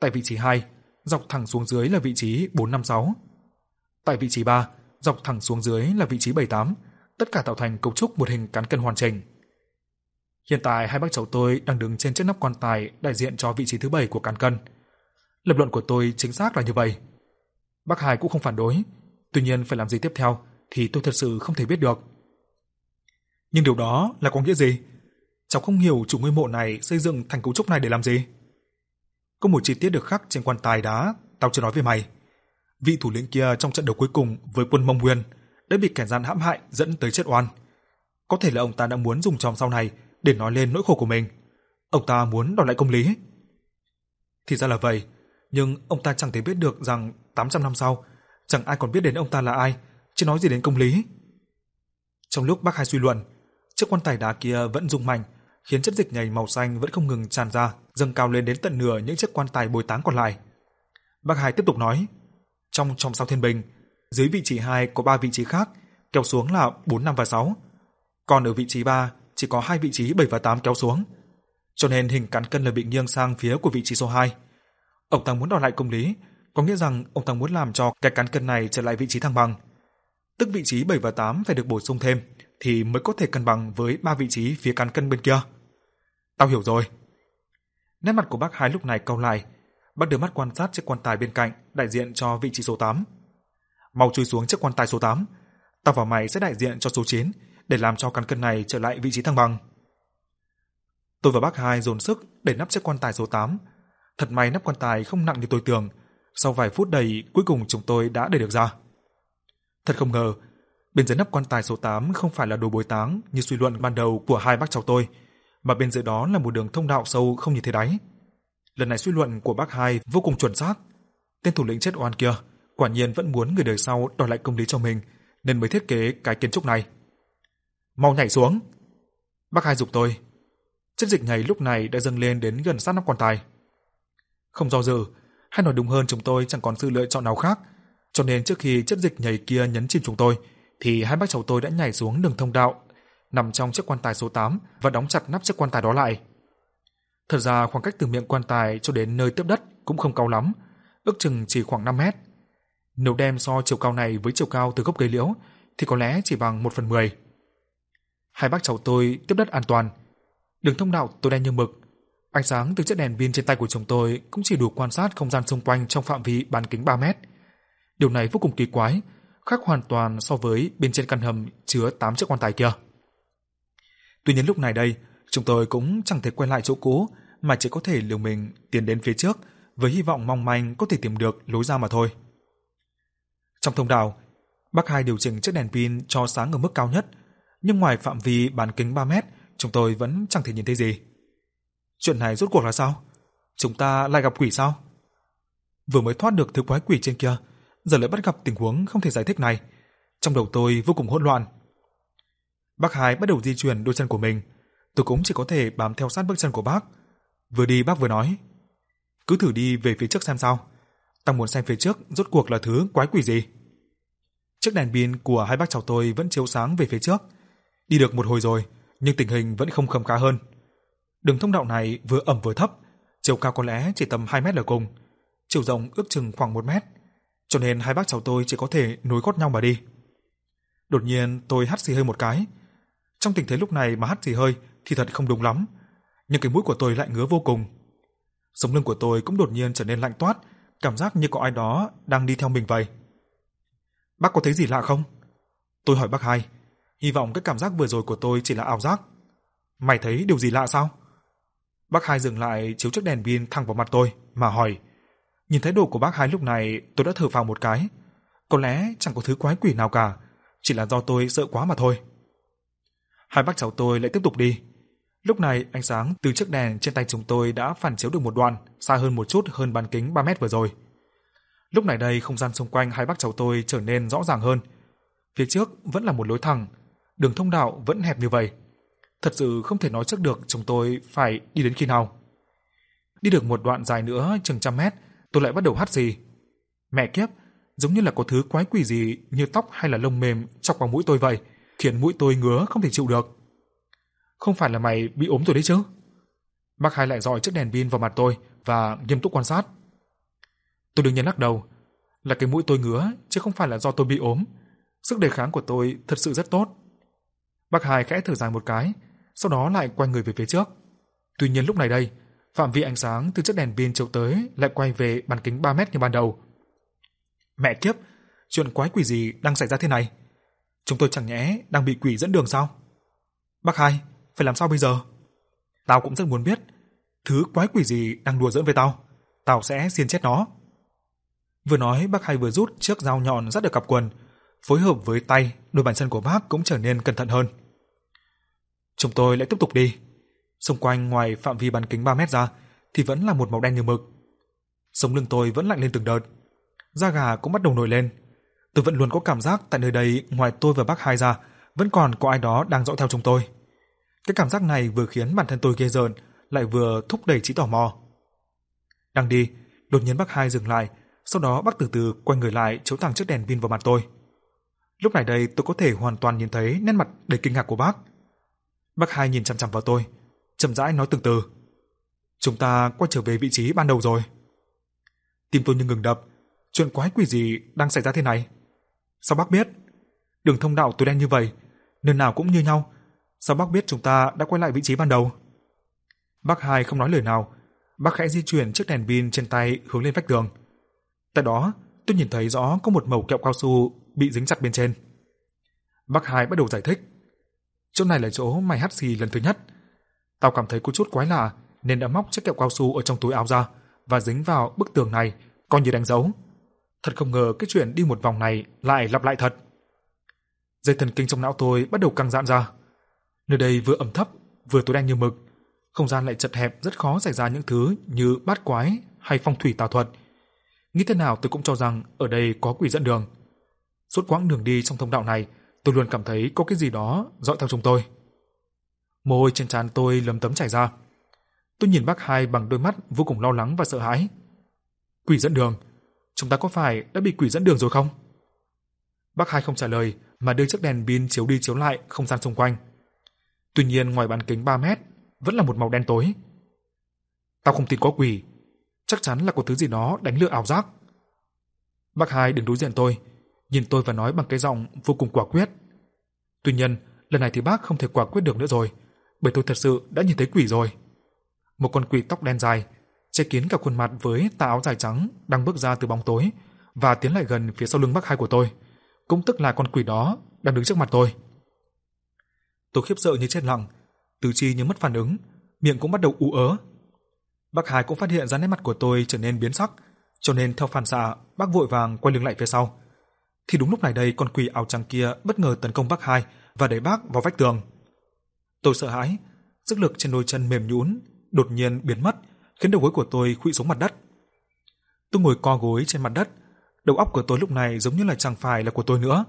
Speaker 2: Tại vị trí 2, dọc thẳng xuống dưới là vị trí 456. Tại vị trí 3, dọc thẳng xuống dưới là vị trí 78, tất cả tạo thành cấu trúc một hình cán cân hoàn chỉnh. Hiện tại hai bác cháu tôi đang đứng trên chiếc nắp quan tài đại diện cho vị trí thứ 7 của cán cân. Lập luận của tôi chính xác là như vậy. Bác Hải cũng không phản đối, tuy nhiên phải làm gì tiếp theo thì tôi thật sự không thể biết được. Nhưng điều đó là có nghĩa gì? Cháu không hiểu chủ ngôi mộ này xây dựng thành cấu trúc này để làm gì. Có một chi tiết được khắc trên quan tài đá, tao chưa nói với mày vị thủ lĩnh kia trong trận đấu cuối cùng với quân Mông Nguyên đã bị kẻ gian hãm hại dẫn tới chết oan. Có thể là ông ta đã muốn dùng tròm sau này để nói lên nỗi khổ của mình. Ông ta muốn đòi lại công lý. Thì ra là vậy, nhưng ông ta chẳng thể biết được rằng 800 năm sau, chẳng ai còn biết đến ông ta là ai, chứ nói gì đến công lý. Trong lúc bác hai suy luận, chiếc quan tài đá kia vẫn rung mạnh, khiến chất dịch nhầy màu xanh vẫn không ngừng tràn ra, dâng cao lên đến tận nửa những chiếc quan tài bồi táng còn lại. Bác hai tiếp tục nói: trong trong sao thiên bình, dưới vị trí 2 có 3 vị trí khác, kéo xuống là 4, 5 và 6. Còn ở vị trí 3 chỉ có hai vị trí 7 và 8 kéo xuống. Cho nên hình cán cân là bị nghiêng sang phía của vị trí số 2. Ông ta muốn đòi lại công lý, có nghĩa rằng ông ta muốn làm cho cái cán cân này trở lại vị trí thăng bằng. Tức vị trí 7 và 8 phải được bổ sung thêm thì mới có thể cân bằng với ba vị trí phía cán cân bên kia. Tao hiểu rồi. Nét mặt của bác Hai lúc này cau lại, Bác đưa mắt quan sát chiếc quan tài bên cạnh, đại diện cho vị trí số 8. Mau chui xuống chiếc quan tài số 8. Tao và mày sẽ đại diện cho số 9 để làm cho căn cân này trở lại vị trí thăng bằng. Tôi và bác hai dồn sức để nắp chiếc quan tài số 8. Thật may nắp quan tài không nặng như tôi tưởng. Sau vài phút đầy, cuối cùng chúng tôi đã để được ra. Thật không ngờ, bên dưới nắp quan tài số 8 không phải là đồ bồi táng như suy luận ban đầu của hai bác cháu tôi, mà bên dưới đó là một đường thông đạo sâu không nhìn thấy đáy. Lần này suy luận của bác hai vô cùng chuẩn xác. Tên thủ lĩnh chết oan kia quả nhiên vẫn muốn người đời sau đòi lại công lý cho mình, nên mới thiết kế cái kiến trúc này. Mau nhảy xuống. Bác hai dục tôi. Chất dịch nhảy lúc này đã dâng lên đến gần sát nắp quan tài. Không do dự, hay nói đúng hơn chúng tôi chẳng còn sự lựa chọn nào khác, cho nên trước khi chất dịch nhảy kia nhấn chìm chúng tôi, thì hai bác cháu tôi đã nhảy xuống đường thông đạo nằm trong chiếc quan tài số 8 và đóng chặt nắp chiếc quan tài đó lại. Thật ra khoảng cách từ miệng quan tài cho đến nơi tiếp đất cũng không cao lắm, ước chừng chỉ khoảng 5 mét. Nếu đem so chiều cao này với chiều cao từ gốc cây liễu thì có lẽ chỉ bằng 1 phần 10. Hai bác cháu tôi tiếp đất an toàn. Đường thông đạo tối đen như mực. Ánh sáng từ chiếc đèn pin trên tay của chồng tôi cũng chỉ đủ quan sát không gian xung quanh trong phạm vi bán kính 3 mét. Điều này vô cùng kỳ quái, khác hoàn toàn so với bên trên căn hầm chứa 8 chiếc quan tài kia. Tuy nhiên lúc này đây, Chúng tôi cũng chẳng thể quay lại chỗ cũ, mà chỉ có thể liều mình tiến đến phía trước với hy vọng mong manh có thể tìm được lối ra mà thôi. Trong thông đạo, bác hai điều chỉnh chiếc đèn pin cho sáng ở mức cao nhất, nhưng ngoài phạm vi bán kính 3 mét, chúng tôi vẫn chẳng thể nhìn thấy gì. Chuyện này rốt cuộc là sao? Chúng ta lại gặp quỷ sao? Vừa mới thoát được thứ quái quỷ trên kia, giờ lại bắt gặp tình huống không thể giải thích này. Trong đầu tôi vô cùng hỗn loạn. Bác hai bắt đầu di chuyển đôi chân của mình, tôi cũng chỉ có thể bám theo sát bước chân của bác. Vừa đi bác vừa nói, cứ thử đi về phía trước xem sao. Ta muốn xem phía trước rốt cuộc là thứ quái quỷ gì. Chiếc đèn pin của hai bác cháu tôi vẫn chiếu sáng về phía trước. Đi được một hồi rồi, nhưng tình hình vẫn không khấm khá hơn. Đường thông đạo này vừa ẩm vừa thấp, chiều cao có lẽ chỉ tầm 2 mét là cùng, chiều rộng ước chừng khoảng 1 mét, cho nên hai bác cháu tôi chỉ có thể nối gót nhau mà đi. Đột nhiên tôi hắt xì hơi một cái. Trong tình thế lúc này mà hắt xì hơi thì thật không đúng lắm, nhưng cái mũi của tôi lại ngứa vô cùng. Sống lưng của tôi cũng đột nhiên trở nên lạnh toát, cảm giác như có ai đó đang đi theo mình vậy. Bác có thấy gì lạ không? Tôi hỏi bác hai, hy vọng cái cảm giác vừa rồi của tôi chỉ là ảo giác. Mày thấy điều gì lạ sao? Bác hai dừng lại chiếu chiếc đèn pin thẳng vào mặt tôi mà hỏi. Nhìn thái độ của bác hai lúc này, tôi đã thở phào một cái. Có lẽ chẳng có thứ quái quỷ nào cả, chỉ là do tôi sợ quá mà thôi. Hai bác cháu tôi lại tiếp tục đi. Lúc này ánh sáng từ chiếc đèn trên tay chúng tôi đã phản chiếu được một đoạn, xa hơn một chút hơn bán kính 3 mét vừa rồi. Lúc này đây không gian xung quanh hai bác cháu tôi trở nên rõ ràng hơn. Phía trước vẫn là một lối thẳng, đường thông đạo vẫn hẹp như vậy. Thật sự không thể nói trước được chúng tôi phải đi đến khi nào. Đi được một đoạn dài nữa chừng trăm mét, tôi lại bắt đầu hắt gì. Mẹ kiếp, giống như là có thứ quái quỷ gì như tóc hay là lông mềm chọc vào mũi tôi vậy, khiến mũi tôi ngứa không thể chịu được. Không phải là mày bị ốm rồi đấy chứ? Bác hai lại dọi chiếc đèn pin vào mặt tôi và nghiêm túc quan sát. Tôi đương nhiên lắc đầu, là cái mũi tôi ngứa chứ không phải là do tôi bị ốm. Sức đề kháng của tôi thật sự rất tốt. Bác hai khẽ thở dài một cái, sau đó lại quay người về phía trước. Tuy nhiên lúc này đây, phạm vi ánh sáng từ chiếc đèn pin chiếu tới lại quay về bán kính 3 mét như ban đầu. Mẹ kiếp, chuyện quái quỷ gì đang xảy ra thế này? Chúng tôi chẳng nhẽ đang bị quỷ dẫn đường sao? Bác hai, phải làm sao bây giờ? Tao cũng rất muốn biết, thứ quái quỷ gì đang đùa giỡn với tao, tao sẽ xiên chết nó. Vừa nói bác hai vừa rút chiếc dao nhọn dắt được cặp quần, phối hợp với tay, đôi bàn chân của bác cũng trở nên cẩn thận hơn. Chúng tôi lại tiếp tục đi. Xung quanh ngoài phạm vi bán kính 3 mét ra thì vẫn là một màu đen như mực. Sống lưng tôi vẫn lạnh lên từng đợt. Da gà cũng bắt đầu nổi lên. Tôi vẫn luôn có cảm giác tại nơi đây ngoài tôi và bác hai ra vẫn còn có ai đó đang dõi theo chúng tôi. Cái cảm giác này vừa khiến bản thân tôi ghê rợn, lại vừa thúc đẩy trí tò mò. Đang đi, đột nhiên bác hai dừng lại, sau đó bác từ từ quay người lại chiếu thẳng chiếc đèn pin vào mặt tôi. Lúc này đây tôi có thể hoàn toàn nhìn thấy nét mặt đầy kinh ngạc của bác. Bác hai nhìn chằm chằm vào tôi, chậm rãi nói từng từ. Chúng ta quay trở về vị trí ban đầu rồi. Tim tôi như ngừng đập, chuyện quái quỷ gì đang xảy ra thế này? Sao bác biết? Đường thông đạo tối đen như vậy, nơi nào cũng như nhau, sao bác biết chúng ta đã quay lại vị trí ban đầu? Bác hai không nói lời nào, bác khẽ di chuyển chiếc đèn pin trên tay hướng lên vách tường. Tại đó, tôi nhìn thấy rõ có một mẩu kẹo cao su bị dính chặt bên trên. Bác hai bắt đầu giải thích. Chỗ này là chỗ mày hắt xì lần thứ nhất. Tao cảm thấy có chút quái lạ nên đã móc chiếc kẹo cao su ở trong túi áo ra và dính vào bức tường này, coi như đánh dấu. Thật không ngờ cái chuyện đi một vòng này lại lặp lại thật. Dây thần kinh trong não tôi bắt đầu căng giãn ra. Nơi đây vừa ẩm thấp, vừa tối đen như mực, không gian lại chật hẹp rất khó xảy ra những thứ như bát quái hay phong thủy tà thuật. Nghĩ thế nào tôi cũng cho rằng ở đây có quỷ dẫn đường. Suốt quãng đường đi trong thông đạo này, tôi luôn cảm thấy có cái gì đó dõi theo chúng tôi. Mồ hôi trên trán tôi lấm tấm chảy ra. Tôi nhìn bác hai bằng đôi mắt vô cùng lo lắng và sợ hãi. Quỷ dẫn đường, chúng ta có phải đã bị quỷ dẫn đường rồi không? Bác hai không trả lời mà đưa chiếc đèn pin chiếu đi chiếu lại không gian xung quanh. Tuy nhiên ngoài bán kính 3 mét vẫn là một màu đen tối. Tao không tin có quỷ, chắc chắn là có thứ gì đó đánh lừa ảo giác. Bác hai đứng đối diện tôi, nhìn tôi và nói bằng cái giọng vô cùng quả quyết. Tuy nhiên, lần này thì bác không thể quả quyết được nữa rồi, bởi tôi thật sự đã nhìn thấy quỷ rồi. Một con quỷ tóc đen dài, che kín cả khuôn mặt với tà áo dài trắng đang bước ra từ bóng tối và tiến lại gần phía sau lưng bác hai của tôi, cũng tức là con quỷ đó đang đứng trước mặt tôi. Tôi khiếp sợ như chết lặng, tứ chi như mất phản ứng, miệng cũng bắt đầu ú ớ. Bác Hải cũng phát hiện ra nét mặt của tôi trở nên biến sắc, cho nên theo phản xạ, bác vội vàng quay lưng lại phía sau. Thì đúng lúc này đây con quỷ áo trắng kia bất ngờ tấn công bác Hai và đẩy bác vào vách tường. Tôi sợ hãi, sức lực trên đôi chân mềm nhũn đột nhiên biến mất, khiến đầu gối của tôi khuỵu xuống mặt đất. Tôi ngồi co gối trên mặt đất, đầu óc của tôi lúc này giống như là chẳng phải là của tôi nữa.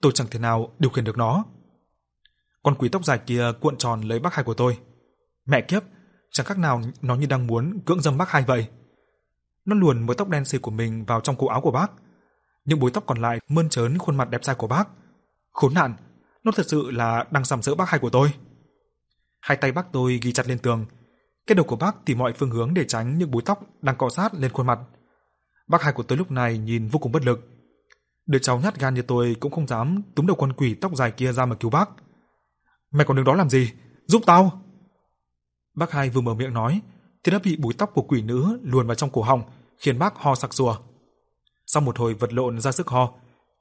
Speaker 2: Tôi chẳng thể nào điều khiển được nó. Con quỷ tóc dài kia cuộn tròn lấy bác hai của tôi. Mẹ kiếp, chẳng khác nào nó như đang muốn cưỡng dâm bác hai vậy. Nó luồn mớ tóc đen xì của mình vào trong cổ áo của bác. Những búi tóc còn lại mơn trớn khuôn mặt đẹp trai của bác. Khốn nạn, nó thật sự là đang sàm sỡ bác hai của tôi. Hai tay bác tôi ghi chặt lên tường. Cái đầu của bác tìm mọi phương hướng để tránh những búi tóc đang cọ sát lên khuôn mặt. Bác hai của tôi lúc này nhìn vô cùng bất lực. Đứa cháu nhát gan như tôi cũng không dám túm đầu con quỷ tóc dài kia ra mà cứu bác. Mày còn đứng đó làm gì? Giúp tao! Bác hai vừa mở miệng nói, thì đã bị búi tóc của quỷ nữ luồn vào trong cổ họng, khiến bác ho sặc sùa. Sau một hồi vật lộn ra sức ho,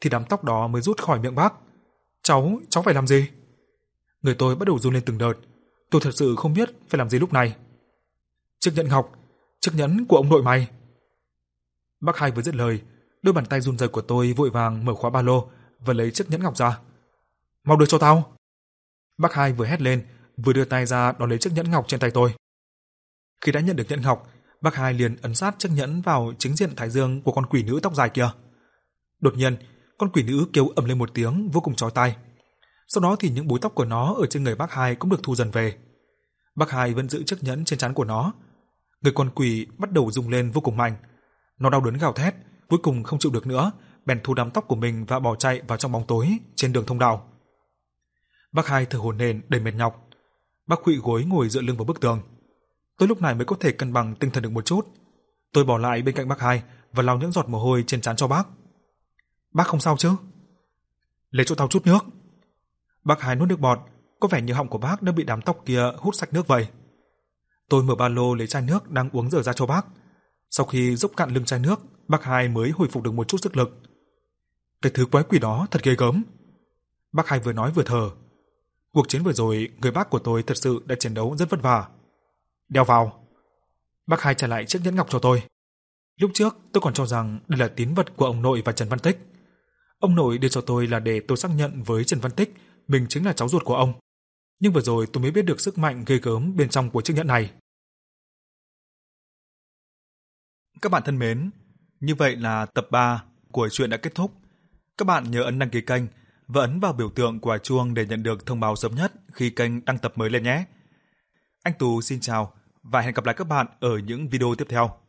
Speaker 2: thì đám tóc đó mới rút khỏi miệng bác. Cháu, cháu phải làm gì? Người tôi bắt đầu run lên từng đợt. Tôi thật sự không biết phải làm gì lúc này. Chiếc nhẫn ngọc, chiếc nhẫn của ông nội mày. Bác hai vừa dứt lời, đôi bàn tay run rẩy của tôi vội vàng mở khóa ba lô và lấy chiếc nhẫn ngọc ra. "Mau đưa cho tao." Bác hai vừa hét lên, vừa đưa tay ra đón lấy chiếc nhẫn ngọc trên tay tôi. Khi đã nhận được nhẫn ngọc, bác hai liền ấn sát chiếc nhẫn vào chính diện thái dương của con quỷ nữ tóc dài kia. Đột nhiên, con quỷ nữ kêu ầm lên một tiếng vô cùng chói tai. Sau đó thì những búi tóc của nó ở trên người bác hai cũng được thu dần về. Bác hai vẫn giữ chiếc nhẫn trên trán của nó. Người con quỷ bắt đầu rung lên vô cùng mạnh. Nó đau đớn gào thét, cuối cùng không chịu được nữa, bèn thu đám tóc của mình và bỏ chạy vào trong bóng tối trên đường thông đạo. Bác hai thở hổn hển đầy mệt nhọc. Bác khuỵu gối ngồi dựa lưng vào bức tường. Tôi lúc này mới có thể cân bằng tinh thần được một chút. Tôi bỏ lại bên cạnh bác hai và lau những giọt mồ hôi trên trán cho bác. Bác không sao chứ? Lấy cho tao chút nước. Bác hai nuốt nước bọt, có vẻ như họng của bác đã bị đám tóc kia hút sạch nước vậy. Tôi mở ba lô lấy chai nước đang uống dở ra cho bác. Sau khi dốc cạn lưng chai nước, bác hai mới hồi phục được một chút sức lực. Cái thứ quái quỷ đó thật ghê gớm. Bác hai vừa nói vừa thở. Cuộc chiến vừa rồi, người bác của tôi thật sự đã chiến đấu rất vất vả. Đeo vào. Bác hai trả lại chiếc nhẫn ngọc cho tôi. Lúc trước tôi còn cho rằng đây là tín vật của ông nội và Trần Văn Tích. Ông nội đưa cho tôi là để tôi xác nhận với Trần Văn Tích mình chính là cháu ruột của ông. Nhưng vừa rồi tôi mới biết được sức mạnh ghê gớm bên trong của chiếc nhẫn này.
Speaker 1: Các bạn thân mến, như vậy là tập 3 của truyện đã kết thúc. Các bạn nhớ ấn đăng ký kênh và ấn vào biểu tượng quả chuông để nhận được thông báo sớm nhất khi kênh đăng tập mới lên nhé. Anh Tú xin chào và hẹn gặp lại các bạn ở những video tiếp theo.